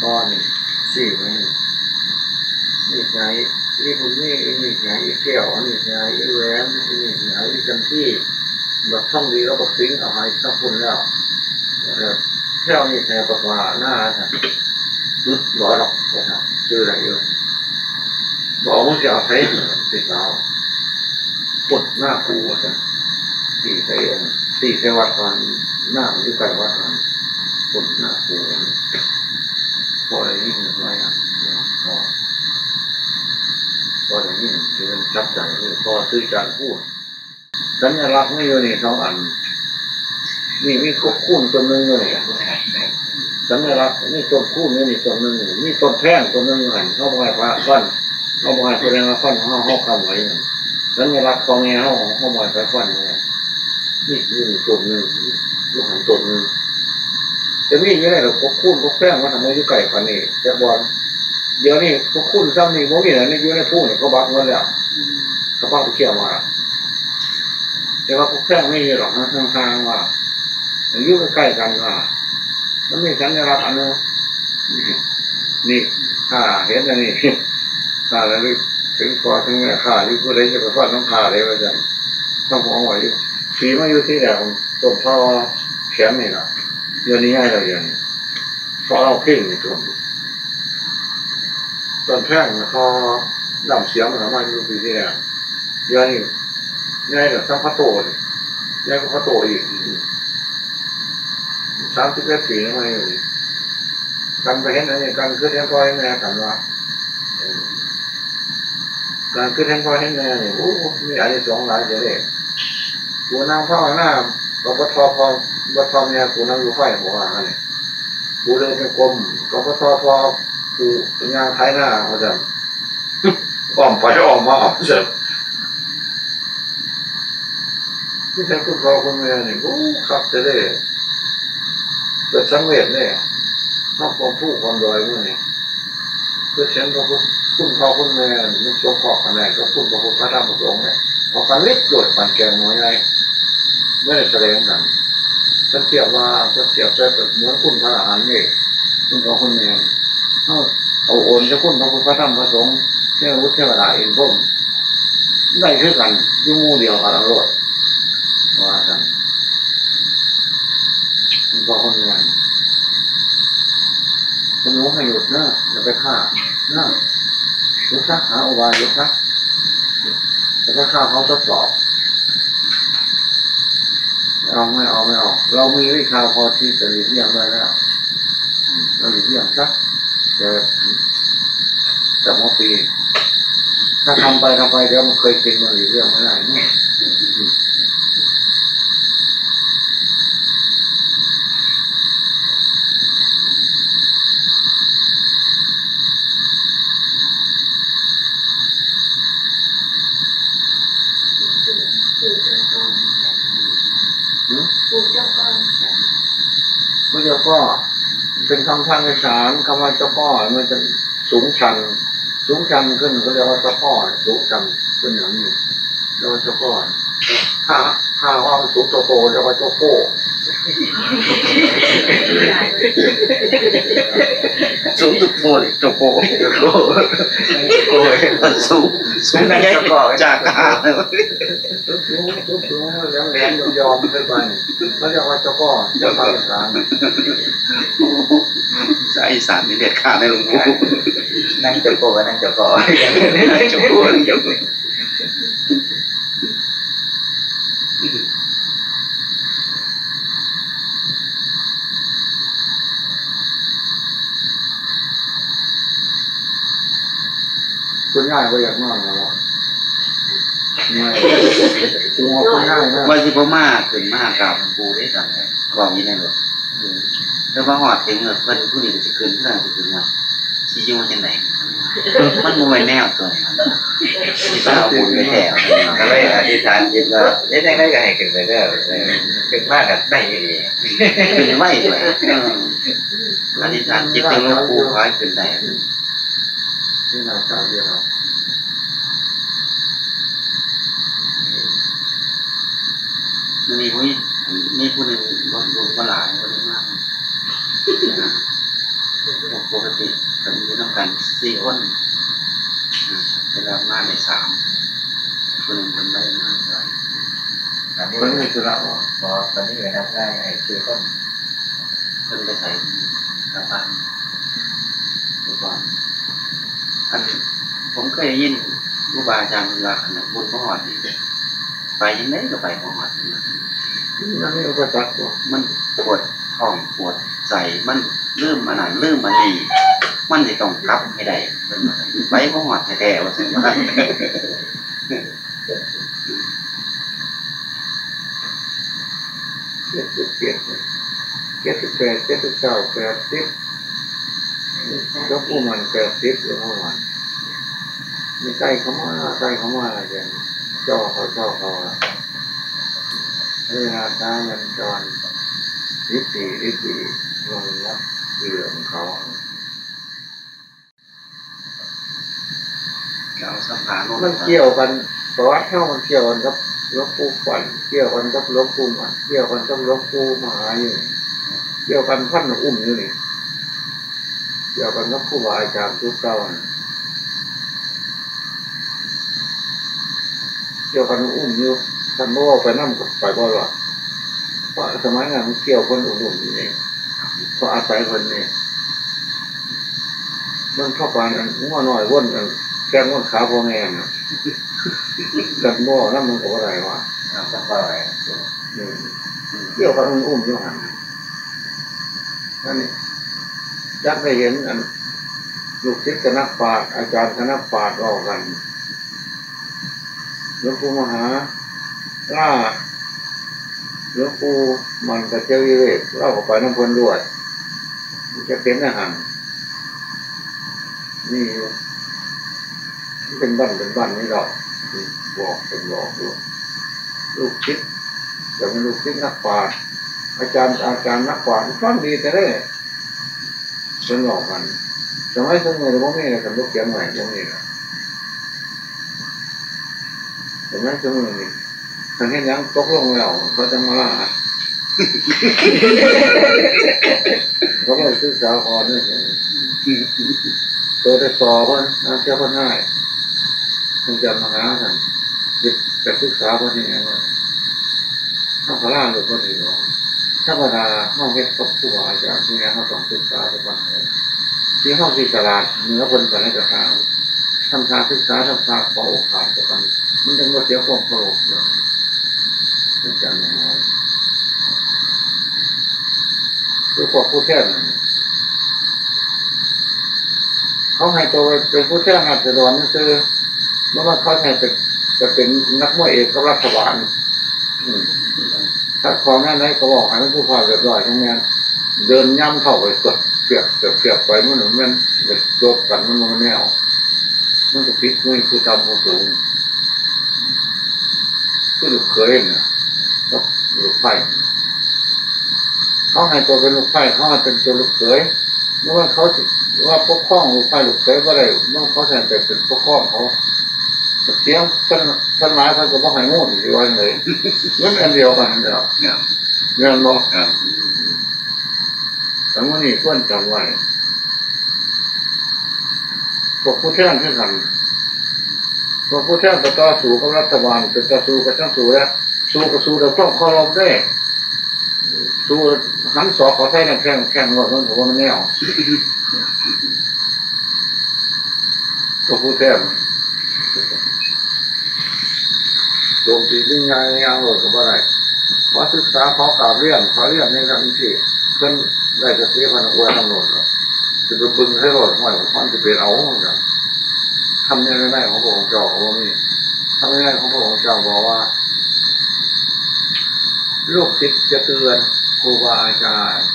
A: พ่อนี่สี่ไว้นี่ไงนี่คุณนี่นี่ไงอีแก้วนี่ไงอีแหวนนี่ไงอีกันที่แบบท่องดีแล้วบอกทิ้งเอาให้ทั้งคุณแล้วแค่นี้แต่ประวัติหน้าค่ะรุดบ่อหรอกนะครับชื่ออะไรอยู่ บอกว่าจะเอาใช้ติดเราปดหน้าปูกันตีใส่ตีใส่วัดก่อนหน้าอยู่ใกล้วัดก่อนปดหน้าปูพอได้ยิ่งไว้อะพอพอได้ยิ่งคือมันจับใจพอซื้อจานพูดสัญลักษณ์ไม่อยู่ในสองอันนี่มีควบคู่ตัวนึงอยู่เนี่ยสัญลักษณ์นี่ตัวคู่นี่นี่ตัวนึงนี่ต้นแท่งตัวนึงหันเข้าไปพระก้อน เขาบอกให้แสดงว่าฟันห้าห้าคำไว้เงินสัญลักษณ์ของแง่ห้าห้าบอกไปฟันไว้นี่คือตัวหนึ่งลูกหันตัวหนึ่งจะมีอย่างไรหรอพวกคุ้นพวกแป้งว่าทำไมยุ่ไก่ปันนี่จะบอลเดี๋ยวนี้พวกคุ้นซ้ำนี่พวกนี้นี่ยุ่ในพูดเนี่ยเขาบักเงินแล้วเขาบักไปเขี่ยวมาแต่ว่าพวกแป้งไม่มีหรอกห่างๆว่ายุ่ใกล้กันว่ามันมีสัญลักษณ์อันนึงนี่ข้าเห็นอันนี้ ข้าแล้วถึงพอถึงแม่ขาอยู่ผู้ใดจะไปฟันน้องขาเลยว่าจะต้องมองไว้อยู่สีมาอยู่ที่แหลมต้นพ่อแขนนี่นะเดี๋ยวนี้ง่ายเลยอย่างพอเราเพ่งในต้นต้นแท่งพอดำเสียงมันมาอยู่ปีที่แล้วเดี๋ยวนี้ง่ายแบบสัมพัตโตเลยง่ายกว่าพัตโตอีกสามสิบเอ็ดปีนั่นเองกันไปเห็นอะไรกันคือเห็นพ่อเห็นแม่กันว่า การขึ้นแทนพ่อให้แม่เนี่ยโอ้มีอะไรสองหลายเดี๋ยวเลยกูนั่งพ่อหน้าก็ปทอพอปทอเนี่ยกูนั่งดูไฟหัวอะไรกูเดินเป็นกลมก็ปทอพอกูยางท้ายหน้าเขาจะอ้อมไปอ้อมมาอ้อมเสร็จที่แท้คุณพ่อคุณแม่เนี่ยโอ้ครับจะได้เกิดสังเวชเนี่ยนอกความผู้ความดอยมื่อนี่เพื่อเช่นพระพุทธ คุณพ่อคุณแม่มันสงเคราะห์กันได้ก็คุณพระพุทธพระธรรมพระสงฆ์เนี่ยพอการเล็กโดดปันแกงน้อยไงไม่ได้แสดงกันมันเทียบว่ามันเทียบใจเหมือนคุณพระอรหันต์นี่คุณพ่อคุณแม่เอาเอาโอนจะคุณพระพุทธพระธรรมพระสงฆ์เทววุฒิเทวดาเองพุ่มได้คือกันยุ่มู่เดียวกันรรถว่าท่านคุณพ่อคุณแม่คุณรู้ให้หยุดนะอย่าไปฆ่านะ ยกซักหาอุบายยกซักแต่ถ้าข้าเขาทดสอบเอาไม่เอาไม่เอาเรามีวิชาพอที่จะหลีกเลี่ยงได้แล้วเราหลีกเลี่ยงสักแต่แต่มอปี ถ้าทำไปทำไปเดี๋ยวมันเคยกินมันหลีกเลี่ยงไม่ได้ พ่อเป็นคำทางอีสานคำว่าเจ้าพ่อมันจะสูงชัน สูงชันขึ้นก็เรียกว่าเจ้าพ่อสูงชันเป็นอย่างนี้เรียกว่าเจ้าพ่อถ้าถ้าว่าสูงโตโตเรียกว่าเจ้าโก้
B: สูงสุดโบเลยจบโบ
A: จ้าโก้โก้
B: สูงสูงใหญ่จากอา
A: สูงสูงสูงสูงแล้วแหลมยอมขึ้นไปเขาเรียกว่าเจ้าพ่อจ้าพ่ออีสา
B: ยอีสานนี่เด็ดขาดในหลวงปู่
C: นั่งจ้าโกก็นั่งจ้าก่อ
B: จบโบนี่จบ
A: คุณง่ายก็อยากนอนนะวะง่ายคุณคุณง่ายนะ
B: ว่าที่พ่อมาขึ้นมากับหลวงปู่ได้สั่งกองยี่ในรถแล้วมาหอดถึงเพิ่นผู้นี้จะขึ้นเพื่อนจะขึ้นมาชี้ยูจังไหนมันมวยแนวตัวนี้ที่จะเอาบุญไปแถว
C: ก็เลยอธิษฐานจิตว่าเอ๊ะยังไงก็ให้ขึ้นไปเด้อขึ้นมากกันได้ดี
B: ขึ้นไหวด้วยอธิษฐานจิตถึงหลวงปู่ขอให้ขึ้นได้
A: วินัยกายวิรา
B: มันมีพวกนี้นี่พูดในบนบนหลายคนมากปกติผมจะต้องการสี่คนเวลามาในสามคนหนึ่งคนไม่มากเลย
C: อันนี้
A: มันมีสุระ
C: พอตอนนี้เลยนับได้ไอ้สี่คน
B: คนไปใส่กระปันอุปกรณ์ อันผมเคยยินครูบาอาจารย์เวลาขนาดบุญพระหอดนี่ไปยังไงก็ไปพระหอด
A: มันไม่อุปสรรควะ
B: มันปวดท้องปวดใจมันเริ่มมันนั้นเริ่มมันนี่มันจะต้องกลับให้ได้เป็นมาไปพระหอดแท้ๆว่าสิว่า
A: เจ็ดสิบเจ็ดเจ็ดสิบแปดเจ็ดสิบเก้าแปดสิบ แล้วผู้มันแปดสิบแล้วผู้มันไม่ใกล้เขามาใกล้เขามาอย่างจ่อเขาจ่อเขาอะเวลาตามันจอนริบดีริบดีลงรับเหลืองเขา
B: เราสัมภาษณ์
A: มันเกี่ยวกันประวัติเท่ามันเกี่ยวกันกับหลวงปู่ฝันเกี่ยวกันกับหลวงปู่มันเกี่ยวกันกับหลวงปู่มหาอยู่นี่เกี่ยวกันพันอุ้มอยู่นี่ เกี่ยวกันกับครูบาอาจารย์ทุกเก้าน่ะเกี่ยวกันอุ้มอยู่ท่านบอกว่าไปนั่งไปบ่หรอกเพราะสมัยนั้นมันเกี่ยวคนอุ้มๆอยู่นี่เพราะอาศัยคนนี่มันเข้าไปอันงัวน้อยว่นอันแกงว่นขาพ่อแม่น่ะกันบ่นั่นมันก็อะไรวะ
C: จำว่าอะไร
A: อืมเกี่ยวกับอุ้มๆอยู่หันนั่นนี่ ยักได้เห็นอันลูกศิษย์คณะปาชญ์อาจารย์คณะปาชญ์เล่ากันหลวงปู่มหาล่าหลวงปู่มันกับเจ้าวิเวกเล่าเข้าไปน้ำพนด้วยจะเป็นอาหารนี่เป็นบ้านเป็นบ้านนี่หรอกบอกเป็นบอกด้วยลูกศิษย์จะเป็นลูกศิษย์นักปราชญ์อาจารย์อาจารย์นักปราชญ์ฟังดีแต่ได้เป็นหลอกกันสมัยสมัยเราไม่มีอะไรกันลูกเขียนใหม่พวกนี้นะสมัยสมัยนี้ทันเห็นยังตกลงแล้วเขาจะมาล่าเขาก็ศึกษาพอนี่ตัวได้สอบว่าน้ำเจ้าพันห้าท่านจำมาหาท่านยึดไปศึกษาพอที่ไหนว่าถ้าพระล่างหรือพอดีหรอ ธรรมดาห้องเฮ็ดกับผู้ว่าอาจารย์ที่นี่เขาต้องศึกษาไปบ้างที่ห้องที่ตลาดเหนือบนกันให้กับทาทำทางศึกษาทำทางเป่าขาดกันมันจะมาเสียความเคารพเลยอาจารย์น้อยคือพวกผู้แทนน่ะเขาให้ตัวเป็นผู้แทนราษฎรนั่นคือเมื่อว่าเขาให้เป็นจะเป็นนักมวยเอกกับรัฐบาล อืม ถ้าของนั้นไหนก็บอกให้มันผู้พาเรียบร้อยทั้งนั้นเดินย่ำเข้าไปกดเปียกเปียกเปียกไปมันเหมือนมันเป็นตัวกันมันมันแนวมันก็พิษมือผู้ต่ำผู้สูงคือลูกเคยนะก็ลูกไผ่เขาให้ตัวเป็นลูกไผ่เขาให้เป็นตัวลูกเคยเมื่อว่าเขาว่าปกครองลูกไผ่ลูกเคยว่าอะไรเมื่อเขาแทนไปเป็นปกครองเขา เสียงเป็นเป็นหมายเขาก็บอกให้งูอยู่วันเลยมันอันเดียวกันเดียว
B: ครับ
A: เงินบอก
B: ครับ
A: แต่ว่านี่ควรจำไว้พวกผู้แทนที่ทำพวกผู้แทนก็ต่อสู้กับรัฐบาลเป็นต่อสู้กับทั้งสู้แล้วสู้กับสู้เราต้องเคารพได้สู้หันสอกขอไทยนั่นแข่งแข่งหมดมันผมว่ามันแนวก็ผู้แทน โจมตียิ่งใหญ่ยาวเลยก็บ่ได้ขอศึกษาขอกราบเรียนขอเรียนในทางที่เพิ่นได้จะเสียพันอวยตำรวจหรอกจะไปบึงให้รถห้อยมันจะเป็นเอาเหมือนกันทำในในของพระองค์เจ้าของว่ามีทำในในของพระองค์เจ้าบอกว่าลูกศิษย์จะเตือนครูบาอาจารย์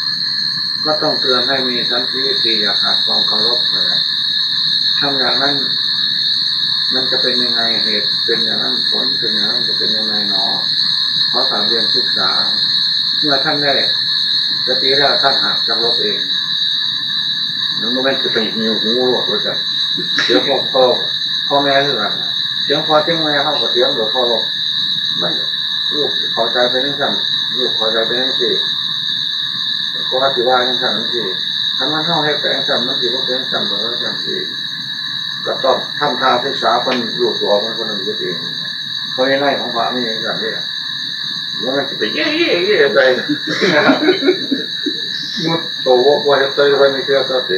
A: ก็ต้องเตือนให้มีสันติวิธีอย่าขาดความเคารพเลยทำอย่างนั้น มันจะเป็นยังไงเหตุเป็นอย่างนั้นผลเป็นอย่างนั้นจะเป็นยังไงหนอขอสามเรียนศึกษา เมื่อท่านได้สติแล้วท่านหักจำลบเองมันก็ไม่จะเป็นหิวหูหรอกรู้จักเสียงพ่อพ่อพ่อแม่คือกันะเสียงพ่อเสียงแม่เขาก็เสียงหรือพ่อลงมันลูกขอใจไปนั่งสั่งลูกขอใจไปนั่งสี่ก็ว่าสิว่านั่งสั่งนั่งสี่ถ้ามันเข้าให้แปลงสั่งนั่งสี่ก็แปลงสั่งแบบนั่งสั่งสี่ ก็ต้องทำทางศึกษาคนลูกตัวมันคนหนึ่งตัวเองเพราะในไร่ของพระนี่อย่างนี้ว่ามันจะไปเย่เย่เย่ไปมุดโตว่าจะเตยไปในเชื่อสัตย์เ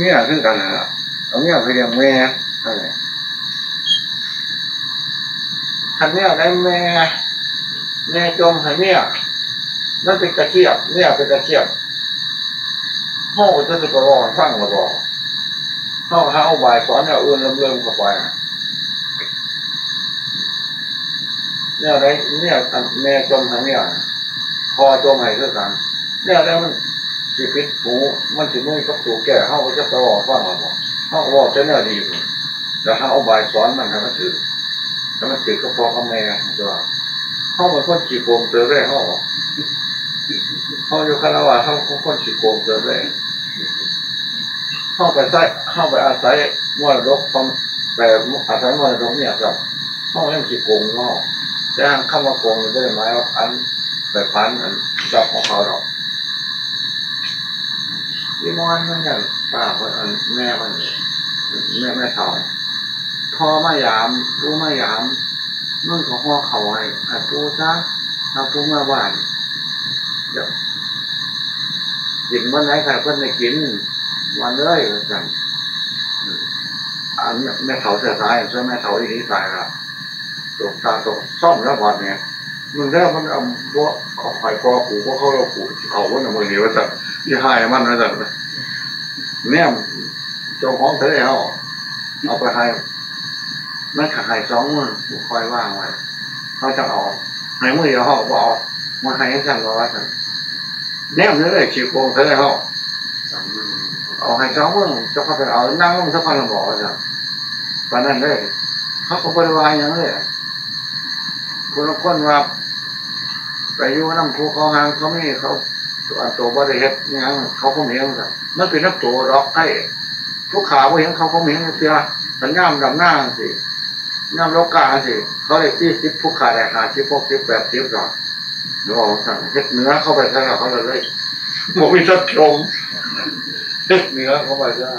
A: นี่ยขึ้นกันนะเอาเนี่ยไปเรียงแม่อะไรคันเนี่ยได้แม่แม่จมให้เนี่ยนั่นเป็นกระเทียบเนี่ยเป็นกระเทียบ ห้องจะจะกระรอนฟังกระรอนห้องห้าบายสอนเนี่ยเอื้อนลำเลื่อมเข้าไปเนี่ยได้เนี่ยแม่จมให้เนี่ยพอจมให้เท่ากันเนี่ยได้มันสิพิษหูมันสิมือกับสูแก่ห้องจะกระรอนฟังกระรอนห้องว่าจะเนี่ยดีแต่ห้าบายสอนมันให้มันถือแล้วมันถือก็พอกับแม่ตัวห้องมันคนจีโกงเจอได้ห้อง ห้องอยู่คณะว่าห้องคนจีโกงเจอได้ห้องไปใส่ห้องไปอาศัยมรดกความแต่อาศัยมรดกเนี่ยครับห้องยังจีโกงห้องแต่างเข้ามาโกงไม่ได้หมายว่าอันไปพันอันจับของเขาหรอกยี่มอนมันอย่างป้าคนแม่มันแม่แม่เท่าพอมายามรู้มายามนุ่นของพ่อเขาไอ้ไอ้ปูซะทำปูมาบ้านเดี๋ยว กินวันไหนใครเพิ่นได้กิน วันเลยกันอันแม่เถาเสียตายใช่แม่เถาอีกนี้ตายละตกตาตกซ่อมแล้วพอเนี่ยมึงได้มันเอาพวกเขาไข่กอกูพวกเขาเรากูเขาว่าหนึ่งมือนี้ว่าจะยี่ห้ามันว่าจะเนี่ยเจ้าของเธอแล้วเอาไปให้ไม่ขายสองมือคอยว่างไว้เขาจะเอาให้มือเดียวเขาบอก มาให้สั่งก็ว่าสั่งแนมเลยขีโกงเธอแล้ว
B: สอง
A: เอาให้สองมือเจ้าเขาไปเอานั่งลงสักพันบอกว่าสั่งตอนนั้นเลยเขาก็บริวารอย่างเลยคุณละคนว่าไปอยู่น้ำภูเขาหางเขาไม่เขาตัวตัวบริเฮ็ดยังเขาก็มีอย่างสั่งมันเป็นนักตัวร็อกให้ทุกขาว่าเห็นเขาก็มีอย่างเสียสัญญาณดำหน้าสิย่ำโลกาสิเขาเลยที่สิบผู้ขาด้หาสิบพวกสิบแปดสิบก่อ นหรือว่าสั่งเฮ็ดเนื้อเข้าไปซะแล้วเขาเลยบอกมีสักชมเฮ็ดเนื้อเข้าไปซะ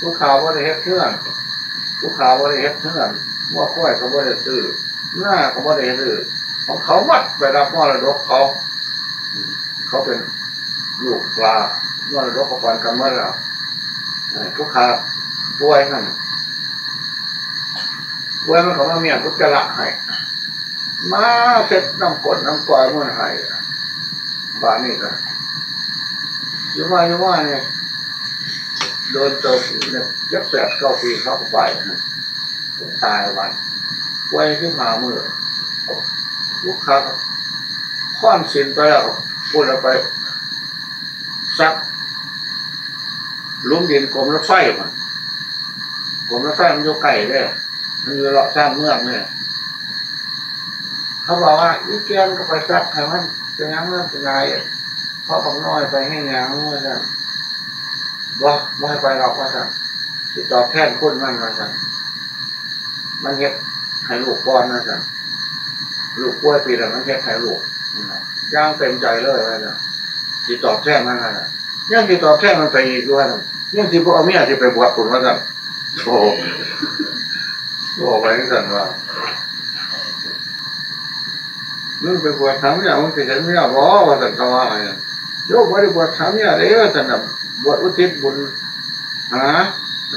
A: ผู้ขาว่าได้เฮ็ดเพื่อนผู้ขาว่าได้เฮ็ดเพื่อนว่าค่อยเขาว่าได้ซื้อหน้าเขาว่าได้ซื้อของเขามัดไปรับมรดกเขา เขาเป็นลูกปลามรดกกับปันกันเมื่อแล้วผู้ขาป่วยนั่นป่วยมันเขามาเมียนพุทธละให้ มาเสร็จน้ำกดน้ำกอยมันให้บ้านนี่ก็ยังว่ายังว่าเนี่ยโดนตัวเนี่ยยักแสบเก้าปีเข้าไปตายวันป่วยขึ้นมาเมื่อลูกค้าค้อนสินไปแล้วพูดไปซักลุมดินกลมรถไฟมันกลมรถไฟมันอยู่ไกลเลยมันอยู่เลาะสร้างเมืองเนี่ย เขาบอกว่าอีเกียนก็ไปซักให้มันเป็นยังเรื่องเป็นไงเพราะของน้อยไปให้ยังว่าสั่นว่าว่าให้ไปหรอกว่าสั่นติดตอบแทนคนมันว่าสั่นมันเฮ็ดให้ลูกก้อนว่าสั่นลูกกล้วยปีละมันเฮ็ดให้ลูกย่างเต็มใจเลยว่าสั่นติดตอบแทนมันนะยังติดตอบแทนมันไปอีกด้วยนะยังที่พ่อเมียที่ไปบวชคุณว่าสั่นโอ้บอกไปสั่นว่า มึงไปบวชทำเนี่ยมึงจะเห็นเมียบ่ว่าสั่นเขาว่าไงโยกไม่ได้บวชทำเนี่ยเด้อสันแบบบวชอุทิศบุญหา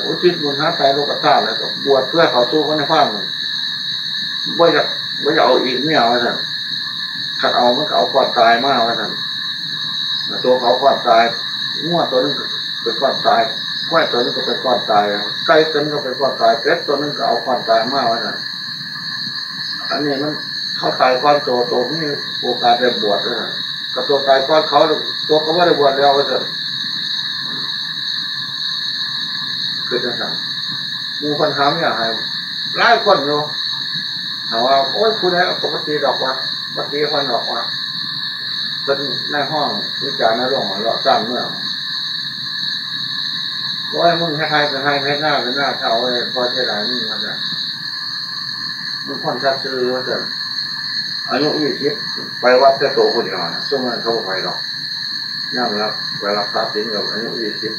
A: อุทิศบุญหาตายโลกธาตุแล้วก็บวชเพื่อเขาสู้คนในฟ้ามันไม่จะไม่จะเอาอีกเมียว่าสันขัดเอามันก็เอาก่อนตายมากว่าสันตัวเขาก่อนตายง่วตัวนึงเป็นก่อนตายควายตัวนึงก็เป็นก่อนตายไก่ตัวนึงก็เป็นก่อนตายเป็ดตัวนึงก็เอาก่อนตายมากว่าสันอันนี้มัน เขาตายก่อนตัวตัวนี่โอกาสได้บวชเลยกับตัวตายก่อนเขาตัวเขาไม่ได้บวชแล้วว่าสั่นคือจะสั่งมูคนถามอย่างไรไล่คนอยู่ถามว่าโอ้ยคุณเนี่ปกติดอกว่าปกติคนดอกว่าเป็นในห้องวิจารณ์ในโรงเราสร้างเมืองว่ามึงให้ใครเป็นใครให้หน้าเป็นหน้าเท่าเลยพอจะไหนมึงมาจะมึงคนชัดชื่อว่าจะ อายุยี่สิบไปวัดแค่โตคนเดียวนะช่วงนั้นเขาบอกไปหรอกย่ำรับเวลาพระสิงกับอายุยี่สิบ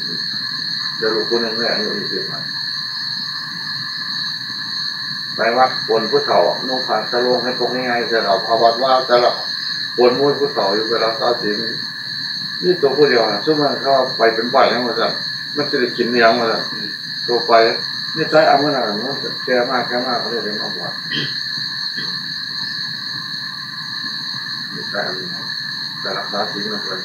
A: จะรู้คนหนึ่งเลยอายุยี่สิบมาไปวัดบนผู้เฒ่านุ่งผ้าสโลงให้ตรงง่ายๆจะเราพอวัดว่าจะเราบนมุ้ยผู้เฒ่าอยู่เวลาพระสิงนี่ตัวผู้เดียวนะช่วงนั้นเขาไปเป็นบ่อยทั้งหมดเลยมันจะได้กินเนื้อมาแล้วตัวไปนี่ใช้อามันอะไรมันแก่มากแก่มากเขาเลยเป็นมาบวช นี่ใช้อันนี้แต่รักษาศีลนะเพื่อน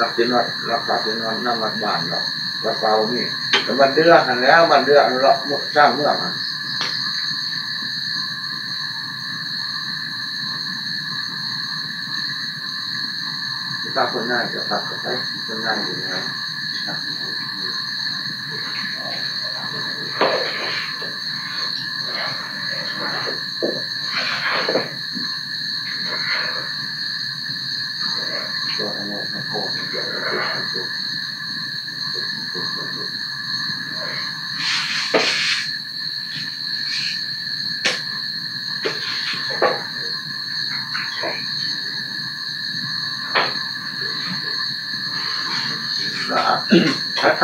A: รักศีลวัดรักษาศีลวัดนั่งวัดบ้านหรอกวัดเปล่านี่แต่วันเดือดหันแล้ววันเดือดเราสร้างเมื่อมันถ้าคนง่ายจะทักก็ใช้คนง่ายอยู่แล้วอะไรนะโคตรเยอะเลย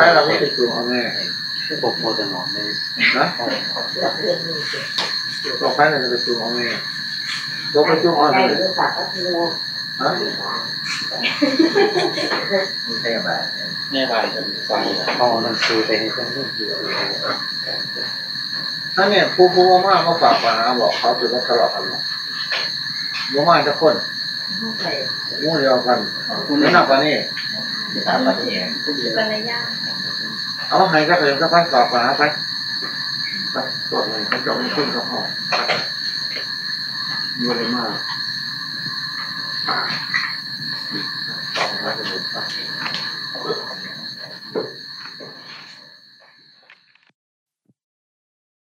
A: คล้ายๆเราก็ติดตัวเอาแม่
B: ผมโมจะนอนเลย
A: นะตัวคล้ายเราจะไปตัวเอาแม่ตัวไปตัวเอาแม่ฮะ
C: ไม่ใช่แบบ
B: แม่บายจะฟังพ่อหนังสือไปให้เพื่อนเพื่อนดู
A: ถ้าเนี่ยผู้ผู้ว่ามามาฝากปัญหาบอกเขาถือว่าทะเลาะกันหรอกว่ามาจะคน มู่เดียวกันคุณนี่นักกว่านี่
C: ตามประเทศ
D: กันระยะ
A: เอาให้ก็เลยก็ไปฝากปัญหาไปไปตัวเลยเขาจะไม่ขึ้นก็พอมีอะไรมากต่อมาจะหมดไป